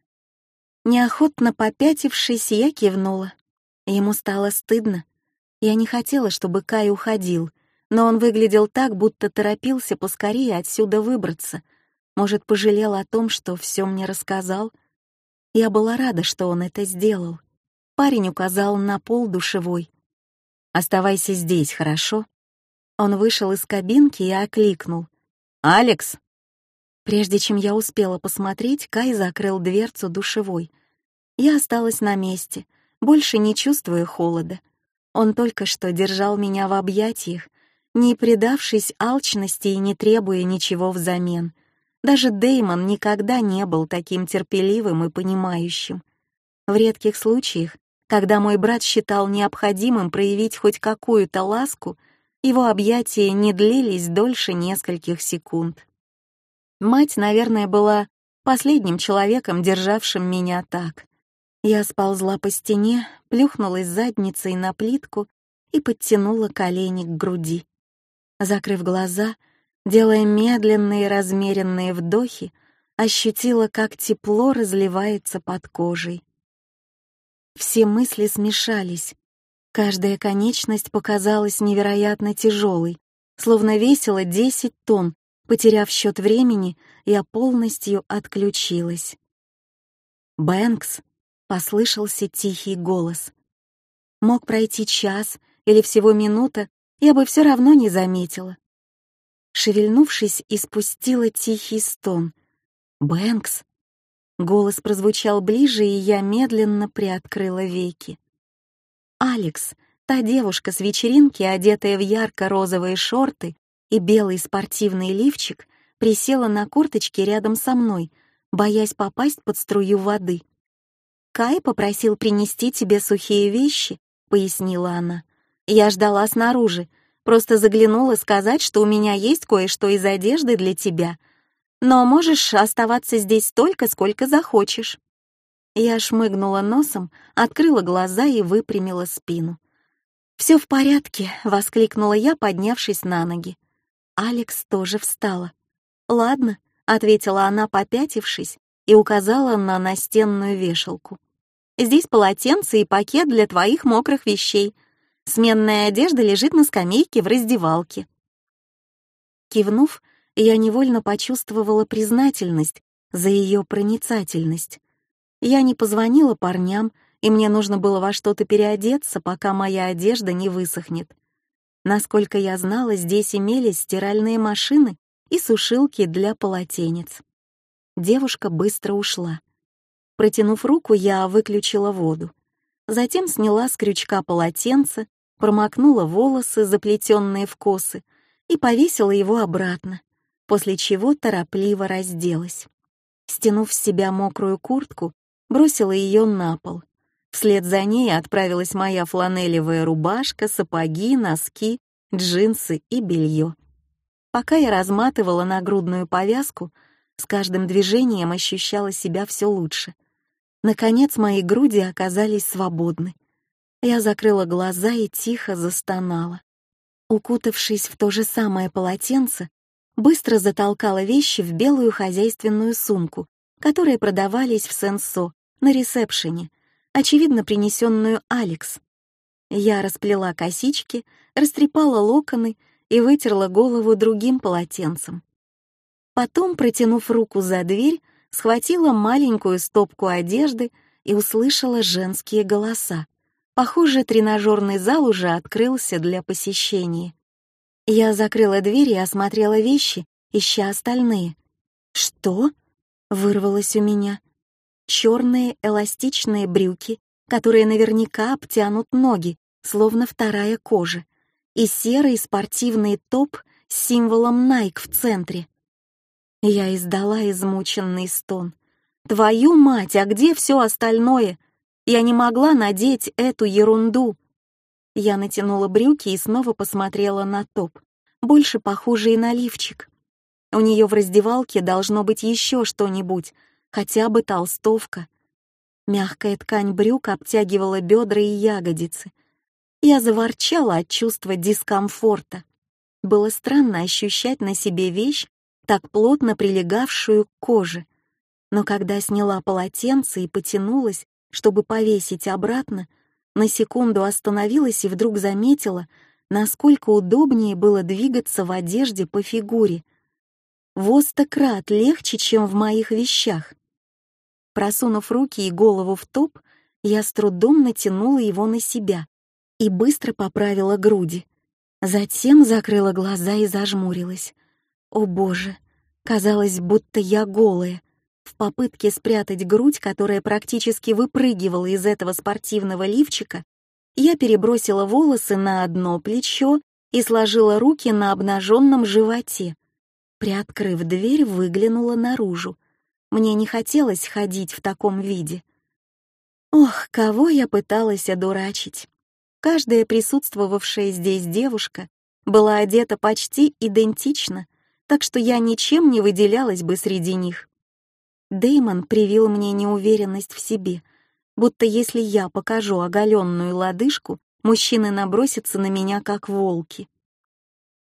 Неохотно попятившись, я кивнула. Ему стало стыдно. Я не хотела, чтобы Кай уходил, но он выглядел так, будто торопился поскорее отсюда выбраться. Может, пожалел о том, что все мне рассказал? Я была рада, что он это сделал. Парень указал на пол душевой. «Оставайся здесь, хорошо?» Он вышел из кабинки и окликнул. «Алекс!» Прежде чем я успела посмотреть, Кай закрыл дверцу душевой. Я осталась на месте, больше не чувствуя холода. Он только что держал меня в объятиях, не предавшись алчности и не требуя ничего взамен. Даже Деймон никогда не был таким терпеливым и понимающим. В редких случаях когда мой брат считал необходимым проявить хоть какую-то ласку, его объятия не длились дольше нескольких секунд. Мать, наверное, была последним человеком, державшим меня так. Я сползла по стене, плюхнулась задницей на плитку и подтянула колени к груди. Закрыв глаза, делая медленные размеренные вдохи, ощутила, как тепло разливается под кожей. Все мысли смешались. Каждая конечность показалась невероятно тяжелой, словно весила 10 тонн. Потеряв счет времени, я полностью отключилась. «Бэнкс!» — послышался тихий голос. Мог пройти час или всего минута, я бы все равно не заметила. Шевельнувшись, испустила тихий стон. «Бэнкс!» Голос прозвучал ближе, и я медленно приоткрыла веки. Алекс, та девушка с вечеринки, одетая в ярко-розовые шорты и белый спортивный лифчик, присела на курточке рядом со мной, боясь попасть под струю воды. «Кай попросил принести тебе сухие вещи», — пояснила она. «Я ждала снаружи, просто заглянула сказать, что у меня есть кое-что из одежды для тебя, но можешь оставаться здесь столько, сколько захочешь». Я шмыгнула носом, открыла глаза и выпрямила спину. «Все в порядке», — воскликнула я, поднявшись на ноги. Алекс тоже встала. «Ладно», — ответила она, попятившись, и указала на настенную вешалку. «Здесь полотенце и пакет для твоих мокрых вещей. Сменная одежда лежит на скамейке в раздевалке». Кивнув, я невольно почувствовала признательность за ее проницательность. Я не позвонила парням, и мне нужно было во что-то переодеться, пока моя одежда не высохнет. Насколько я знала, здесь имелись стиральные машины и сушилки для полотенец. Девушка быстро ушла. Протянув руку, я выключила воду. Затем сняла с крючка полотенце, промокнула волосы, заплетенные в косы, и повесила его обратно после чего торопливо разделась. Стянув с себя мокрую куртку, бросила ее на пол. Вслед за ней отправилась моя фланелевая рубашка, сапоги, носки, джинсы и белье. Пока я разматывала нагрудную повязку, с каждым движением ощущала себя все лучше. Наконец мои груди оказались свободны. Я закрыла глаза и тихо застонала. Укутавшись в то же самое полотенце, быстро затолкала вещи в белую хозяйственную сумку, которые продавались в Сенсо, на ресепшене, очевидно принесенную Алекс. Я расплела косички, растрепала локоны и вытерла голову другим полотенцем. Потом, протянув руку за дверь, схватила маленькую стопку одежды и услышала женские голоса. Похоже, тренажерный зал уже открылся для посещения. Я закрыла дверь и осмотрела вещи, ища остальные. «Что?» — вырвалось у меня. Черные эластичные брюки, которые наверняка обтянут ноги, словно вторая кожа, и серый спортивный топ с символом Nike в центре. Я издала измученный стон. «Твою мать, а где все остальное? Я не могла надеть эту ерунду!» Я натянула брюки и снова посмотрела на топ, больше похожий на лифчик. У нее в раздевалке должно быть еще что-нибудь, хотя бы толстовка. Мягкая ткань брюк обтягивала бедра и ягодицы. Я заворчала от чувства дискомфорта. Было странно ощущать на себе вещь, так плотно прилегавшую к коже. Но когда сняла полотенце и потянулась, чтобы повесить обратно, на секунду остановилась и вдруг заметила, насколько удобнее было двигаться в одежде по фигуре. В крат легче, чем в моих вещах. Просунув руки и голову в топ, я с трудом натянула его на себя и быстро поправила груди. Затем закрыла глаза и зажмурилась. О боже, казалось, будто я голая. В попытке спрятать грудь, которая практически выпрыгивала из этого спортивного лифчика, я перебросила волосы на одно плечо и сложила руки на обнаженном животе. Приоткрыв дверь, выглянула наружу. Мне не хотелось ходить в таком виде. Ох, кого я пыталась одурачить. Каждая присутствовавшая здесь девушка была одета почти идентично, так что я ничем не выделялась бы среди них. Деймон привил мне неуверенность в себе, будто если я покажу оголенную лодыжку, мужчины набросятся на меня как волки.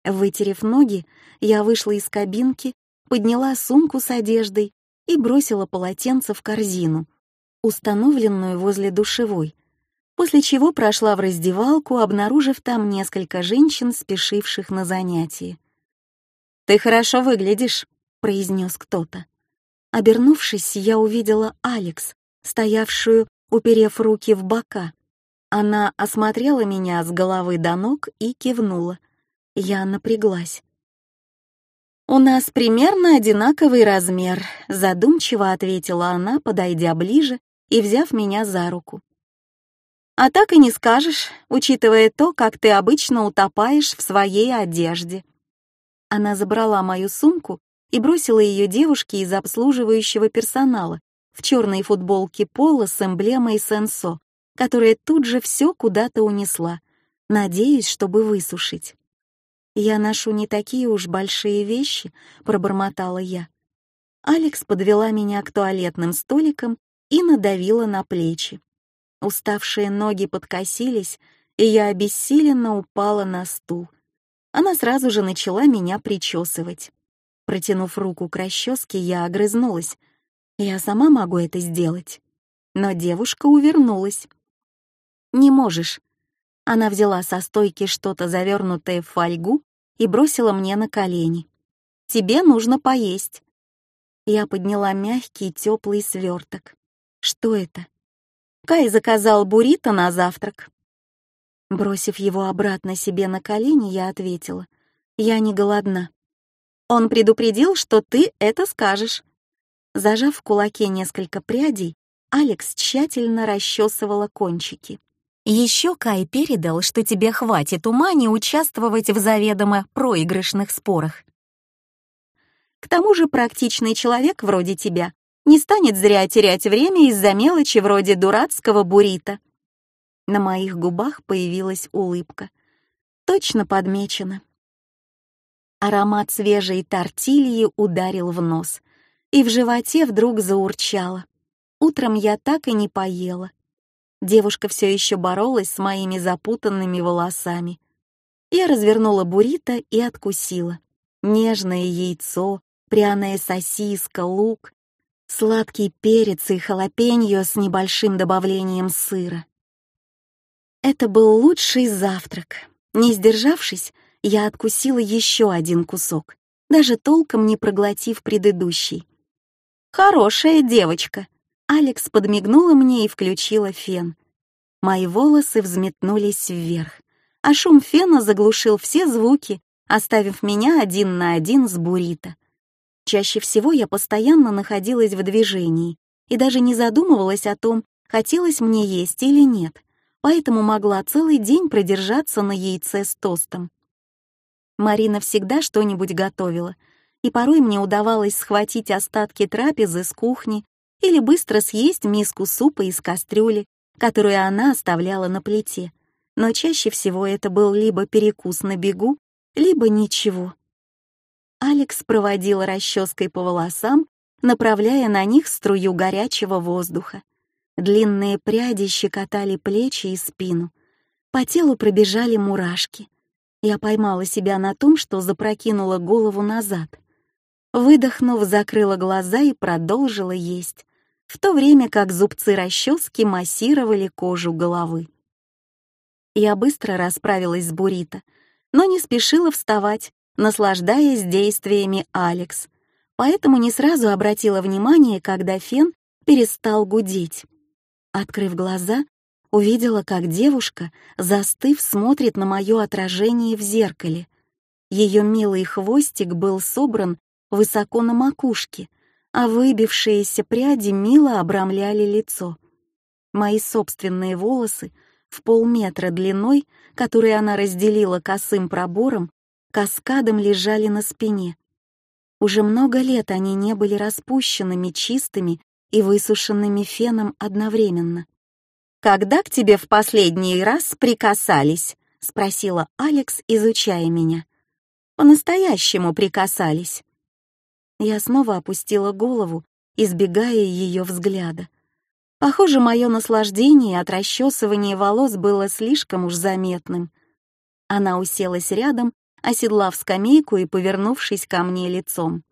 Вытерев ноги, я вышла из кабинки, подняла сумку с одеждой и бросила полотенце в корзину, установленную возле душевой, после чего прошла в раздевалку, обнаружив там несколько женщин, спешивших на занятия. «Ты хорошо выглядишь», — произнес кто-то. Обернувшись, я увидела Алекс, стоявшую, уперев руки в бока. Она осмотрела меня с головы до ног и кивнула. Я напряглась. «У нас примерно одинаковый размер», — задумчиво ответила она, подойдя ближе и взяв меня за руку. А так и не скажешь, учитывая то, как ты обычно утопаешь в своей одежде. Она забрала мою сумку и бросила ее девушке из обслуживающего персонала в черной футболке пола с эмблемой Сенсо, которая тут же все куда-то унесла, надеясь, чтобы высушить. «Я ношу не такие уж большие вещи», — пробормотала я. Алекс подвела меня к туалетным столикам и надавила на плечи. Уставшие ноги подкосились, и я обессиленно упала на стул. Она сразу же начала меня причесывать. Протянув руку к расческе, я огрызнулась. Я сама могу это сделать. Но девушка увернулась. «Не можешь». Она взяла со стойки что-то завернутое в фольгу и бросила мне на колени. «Тебе нужно поесть». Я подняла мягкий теплый сверток. Что это? Кай заказал буррито на завтрак. Бросив его обратно себе на колени, я ответила. Я не голодна. Он предупредил, что ты это скажешь. Зажав в кулаке несколько прядей, Алекс тщательно расчесывала кончики. Еще Кай передал, что тебе хватит ума не участвовать в заведомо проигрышных спорах. К тому же практичный человек вроде тебя не станет зря терять время из-за мелочи вроде дурацкого бурита. На моих губах появилась улыбка. Точно подмечено. Аромат свежей тортильи ударил в нос, и в животе вдруг заурчало. Утром я так и не поела. Девушка все еще боролась с моими запутанными волосами. Я развернула буррито и откусила. Нежное яйцо, пряная сосиска, лук, сладкий перец и халапеньо с небольшим добавлением сыра. Это был лучший завтрак. Не сдержавшись, я откусила еще один кусок, даже толком не проглотив предыдущий. «Хорошая девочка!» Алекс подмигнула мне и включила фен. Мои волосы взметнулись вверх, а шум фена заглушил все звуки, оставив меня один на один с буррито. Чаще всего я постоянно находилась в движении и даже не задумывалась о том, хотелось мне есть или нет, поэтому могла целый день продержаться на яйце с тостом. Марина всегда что-нибудь готовила, и порой мне удавалось схватить остатки трапезы с кухни или быстро съесть миску супа из кастрюли, которую она оставляла на плите. Но чаще всего это был либо перекус на бегу, либо ничего. Алекс проводил расческой по волосам, направляя на них струю горячего воздуха. Длинные пряди щекотали плечи и спину. По телу пробежали мурашки. Я поймала себя на том, что запрокинула голову назад. Выдохнув, закрыла глаза и продолжила есть, в то время как зубцы расчески массировали кожу головы. Я быстро расправилась с буррито, но не спешила вставать, наслаждаясь действиями Алекс, поэтому не сразу обратила внимание, когда фен перестал гудеть. Открыв глаза, увидела, как девушка, застыв, смотрит на мое отражение в зеркале. Ее милый хвостик был собран высоко на макушке, а выбившиеся пряди мило обрамляли лицо. Мои собственные волосы в полметра длиной, которые она разделила косым пробором, каскадом лежали на спине. Уже много лет они не были распущенными, чистыми и высушенными феном одновременно. «Когда к тебе в последний раз прикасались?» — спросила Алекс, изучая меня. «По-настоящему прикасались». Я снова опустила голову, избегая ее взгляда. Похоже, мое наслаждение от расчесывания волос было слишком уж заметным. Она уселась рядом, оседлав скамейку и повернувшись ко мне лицом.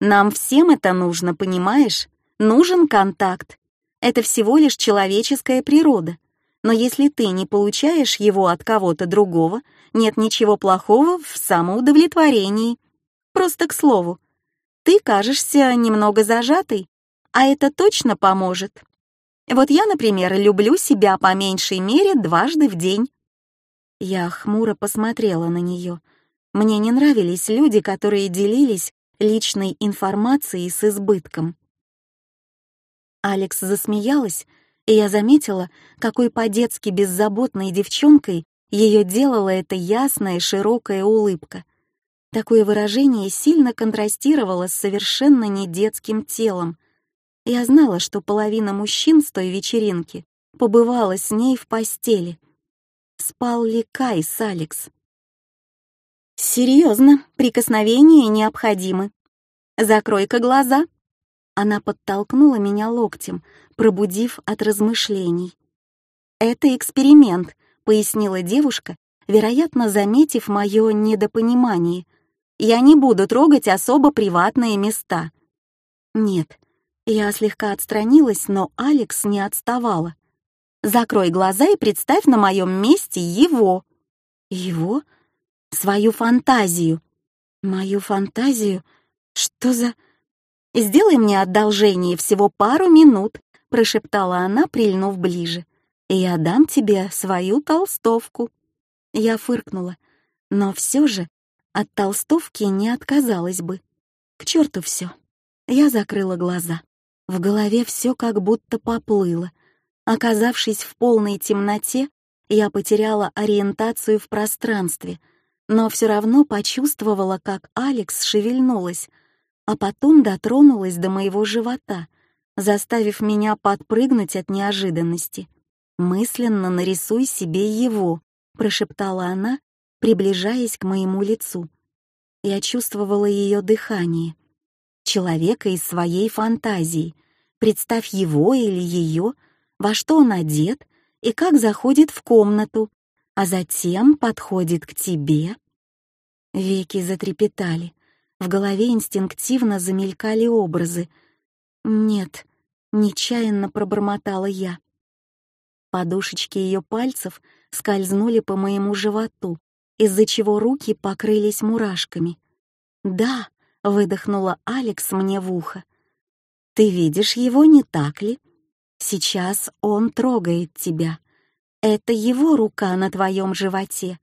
«Нам всем это нужно, понимаешь? Нужен контакт. Это всего лишь человеческая природа. Но если ты не получаешь его от кого-то другого, нет ничего плохого в самоудовлетворении. Просто к слову, ты кажешься немного зажатой, а это точно поможет. Вот я, например, люблю себя по меньшей мере дважды в день. Я хмуро посмотрела на нее. Мне не нравились люди, которые делились личной информацией с избытком. Алекс засмеялась, и я заметила, какой по-детски беззаботной девчонкой ее делала эта ясная широкая улыбка — Такое выражение сильно контрастировало с совершенно не детским телом. Я знала, что половина мужчин с той вечеринки побывала с ней в постели. Спал ли Кай с Алекс? «Серьезно, прикосновения необходимы. Закрой-ка глаза». Она подтолкнула меня локтем, пробудив от размышлений. «Это эксперимент», — пояснила девушка, вероятно, заметив мое недопонимание — я не буду трогать особо приватные места. Нет, я слегка отстранилась, но Алекс не отставала. Закрой глаза и представь на моем месте его. Его? Свою фантазию. Мою фантазию? Что за... «Сделай мне одолжение всего пару минут», — прошептала она, прильнув ближе. «И я дам тебе свою толстовку». Я фыркнула, но все же от толстовки не отказалась бы. К черту все. Я закрыла глаза. В голове все как будто поплыло. Оказавшись в полной темноте, я потеряла ориентацию в пространстве, но все равно почувствовала, как Алекс шевельнулась, а потом дотронулась до моего живота, заставив меня подпрыгнуть от неожиданности. «Мысленно нарисуй себе его», — прошептала она, приближаясь к моему лицу. Я чувствовала ее дыхание. Человека из своей фантазии. Представь его или ее, во что он одет и как заходит в комнату, а затем подходит к тебе. Веки затрепетали. В голове инстинктивно замелькали образы. «Нет», — нечаянно пробормотала я. Подушечки ее пальцев скользнули по моему животу, из-за чего руки покрылись мурашками. «Да», — выдохнула Алекс мне в ухо. «Ты видишь его, не так ли? Сейчас он трогает тебя. Это его рука на твоем животе.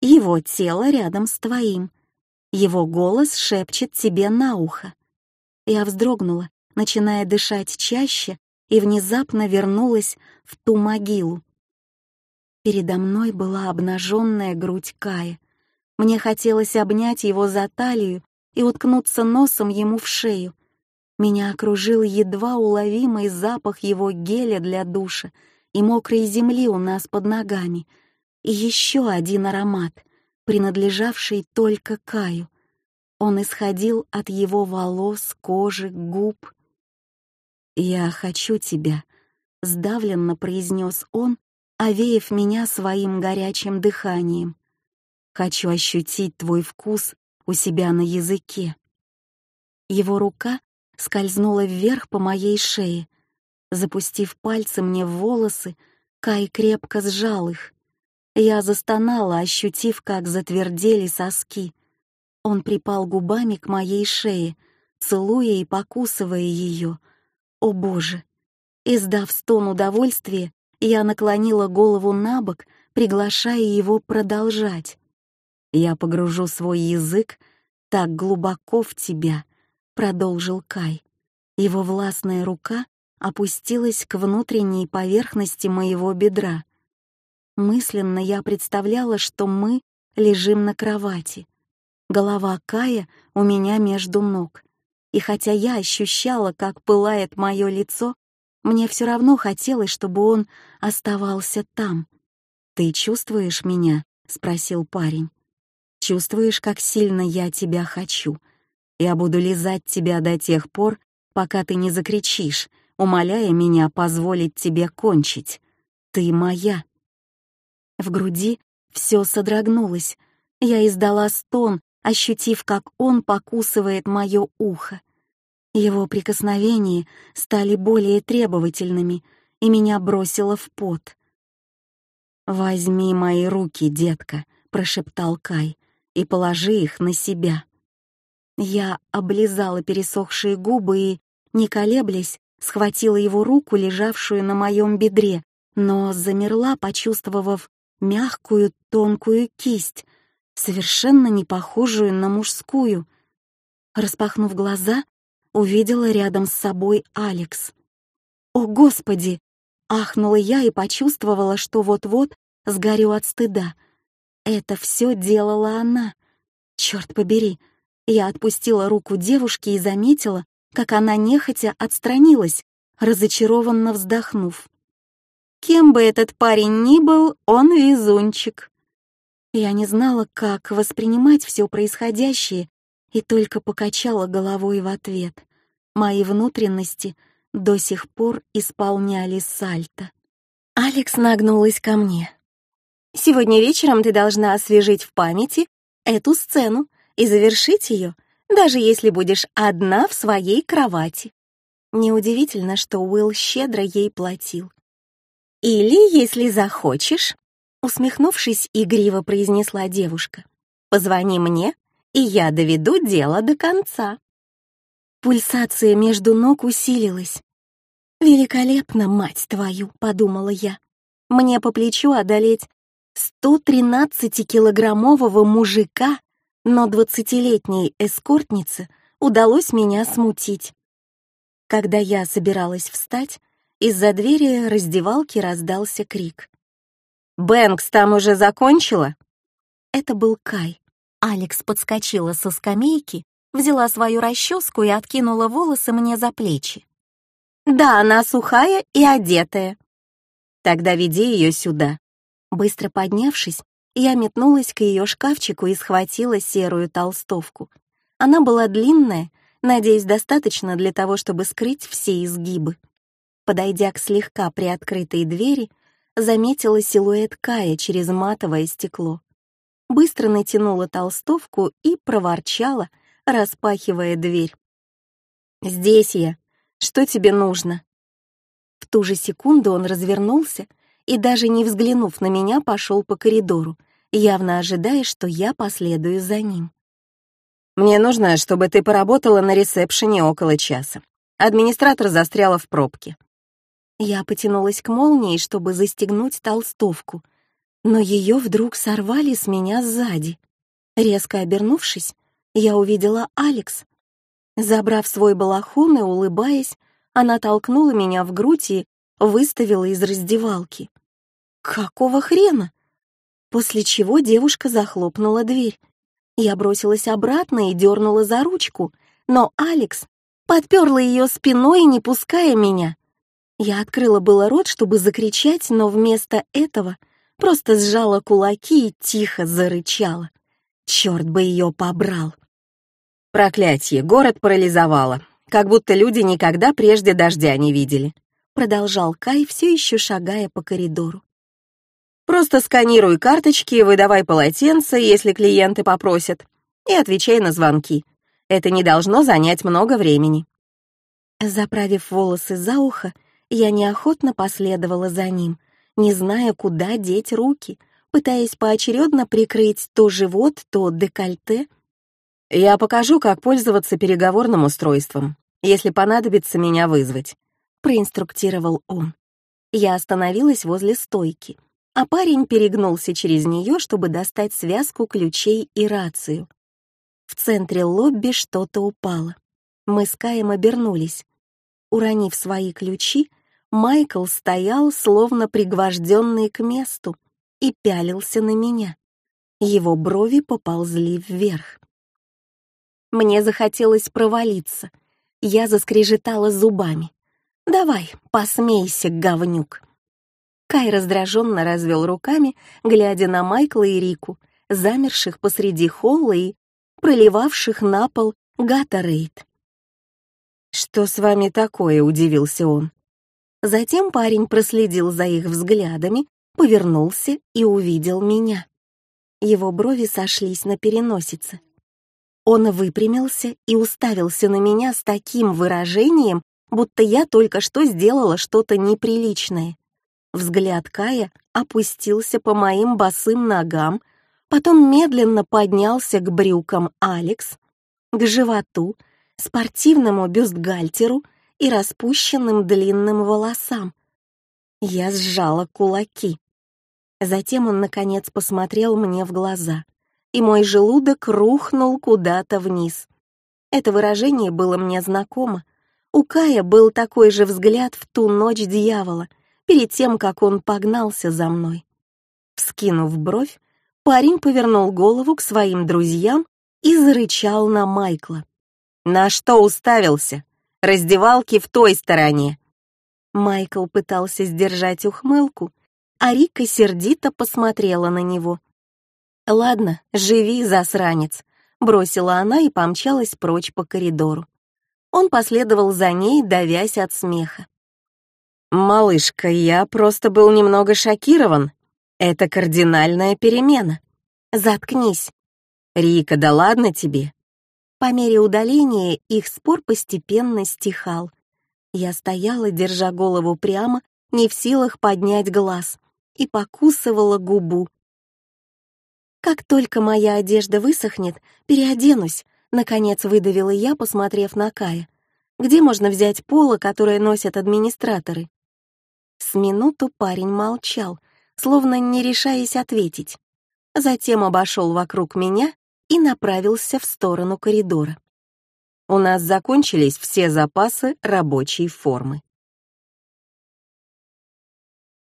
Его тело рядом с твоим. Его голос шепчет тебе на ухо. Я вздрогнула, начиная дышать чаще, и внезапно вернулась в ту могилу. Передо мной была обнаженная грудь Кая. Мне хотелось обнять его за талию и уткнуться носом ему в шею. Меня окружил едва уловимый запах его геля для душа и мокрой земли у нас под ногами, и еще один аромат, принадлежавший только Каю. Он исходил от его волос, кожи, губ. «Я хочу тебя», — сдавленно произнес он, овеяв меня своим горячим дыханием. «Хочу ощутить твой вкус у себя на языке». Его рука скользнула вверх по моей шее. Запустив пальцы мне в волосы, Кай крепко сжал их. Я застонала, ощутив, как затвердели соски. Он припал губами к моей шее, целуя и покусывая ее. О боже! Издав стон удовольствия, я наклонила голову на бок, приглашая его продолжать. «Я погружу свой язык так глубоко в тебя», — продолжил Кай. Его властная рука опустилась к внутренней поверхности моего бедра. Мысленно я представляла, что мы лежим на кровати. Голова Кая у меня между ног. И хотя я ощущала, как пылает мое лицо, мне все равно хотелось, чтобы он оставался там. «Ты чувствуешь меня?» — спросил парень. «Чувствуешь, как сильно я тебя хочу? Я буду лизать тебя до тех пор, пока ты не закричишь, умоляя меня позволить тебе кончить. Ты моя». В груди все содрогнулось. Я издала стон, ощутив, как он покусывает мое ухо. Его прикосновения стали более требовательными, и меня бросило в пот. «Возьми мои руки, детка», — прошептал Кай, — «и положи их на себя». Я облизала пересохшие губы и, не колеблясь, схватила его руку, лежавшую на моем бедре, но замерла, почувствовав мягкую тонкую кисть, совершенно не похожую на мужскую. Распахнув глаза, увидела рядом с собой Алекс. «О, Господи!» — ахнула я и почувствовала, что вот-вот сгорю от стыда. Это все делала она. Черт побери! Я отпустила руку девушки и заметила, как она нехотя отстранилась, разочарованно вздохнув. Кем бы этот парень ни был, он везунчик. Я не знала, как воспринимать все происходящее, и только покачала головой в ответ. Мои внутренности до сих пор исполняли сальто. Алекс нагнулась ко мне. «Сегодня вечером ты должна освежить в памяти эту сцену и завершить ее, даже если будешь одна в своей кровати». Неудивительно, что Уилл щедро ей платил. «Или, если захочешь», — усмехнувшись, игриво произнесла девушка, «позвони мне, и я доведу дело до конца». Пульсация между ног усилилась. «Великолепно, мать твою!» — подумала я. «Мне по плечу одолеть 113-килограммового мужика, но двадцатилетней эскортнице удалось меня смутить». Когда я собиралась встать, из-за двери раздевалки раздался крик. «Бэнкс там уже закончила?» Это был Кай. Алекс подскочила со скамейки, взяла свою расческу и откинула волосы мне за плечи. «Да, она сухая и одетая». «Тогда веди ее сюда». Быстро поднявшись, я метнулась к ее шкафчику и схватила серую толстовку. Она была длинная, надеюсь, достаточно для того, чтобы скрыть все изгибы. Подойдя к слегка приоткрытой двери, заметила силуэт Кая через матовое стекло быстро натянула толстовку и проворчала, распахивая дверь. «Здесь я. Что тебе нужно?» В ту же секунду он развернулся и, даже не взглянув на меня, пошел по коридору, явно ожидая, что я последую за ним. «Мне нужно, чтобы ты поработала на ресепшене около часа. Администратор застряла в пробке». Я потянулась к молнии, чтобы застегнуть толстовку, но ее вдруг сорвали с меня сзади. Резко обернувшись, я увидела Алекс. Забрав свой балахон и улыбаясь, она толкнула меня в грудь и выставила из раздевалки. Какого хрена? После чего девушка захлопнула дверь. Я бросилась обратно и дернула за ручку, но Алекс подперла ее спиной, не пуская меня. Я открыла было рот, чтобы закричать, но вместо этого просто сжала кулаки и тихо зарычала. Черт бы ее побрал. Проклятье, город парализовало, как будто люди никогда прежде дождя не видели. Продолжал Кай, все еще шагая по коридору. Просто сканируй карточки, выдавай полотенца, если клиенты попросят, и отвечай на звонки. Это не должно занять много времени. Заправив волосы за ухо, я неохотно последовала за ним, не зная, куда деть руки, пытаясь поочередно прикрыть то живот, то декольте. «Я покажу, как пользоваться переговорным устройством, если понадобится меня вызвать», — проинструктировал он. Я остановилась возле стойки, а парень перегнулся через нее, чтобы достать связку ключей и рацию. В центре лобби что-то упало. Мы с Каем обернулись. Уронив свои ключи, Майкл стоял, словно пригвожденный к месту, и пялился на меня. Его брови поползли вверх. Мне захотелось провалиться. Я заскрежетала зубами. «Давай, посмейся, говнюк!» Кай раздраженно развел руками, глядя на Майкла и Рику, замерших посреди холла и проливавших на пол гатарейд. «Что с вами такое?» — удивился он. Затем парень проследил за их взглядами, повернулся и увидел меня. Его брови сошлись на переносице. Он выпрямился и уставился на меня с таким выражением, будто я только что сделала что-то неприличное. Взгляд Кая опустился по моим босым ногам, потом медленно поднялся к брюкам Алекс, к животу, спортивному бюстгальтеру и распущенным длинным волосам. Я сжала кулаки. Затем он, наконец, посмотрел мне в глаза, и мой желудок рухнул куда-то вниз. Это выражение было мне знакомо. У Кая был такой же взгляд в ту ночь дьявола, перед тем, как он погнался за мной. Вскинув бровь, парень повернул голову к своим друзьям и зарычал на Майкла. «На что уставился? Раздевалки в той стороне». Майкл пытался сдержать ухмылку, а Рика сердито посмотрела на него. «Ладно, живи, засранец», — бросила она и помчалась прочь по коридору. Он последовал за ней, давясь от смеха. «Малышка, я просто был немного шокирован. Это кардинальная перемена. Заткнись». «Рика, да ладно тебе. По мере удаления их спор постепенно стихал. Я стояла, держа голову прямо, не в силах поднять глаз, и покусывала губу. «Как только моя одежда высохнет, переоденусь», — наконец выдавила я, посмотрев на Кая. «Где можно взять поло, которое носят администраторы?» С минуту парень молчал, словно не решаясь ответить. Затем обошел вокруг меня и направился в сторону коридора. У нас закончились все запасы рабочей формы.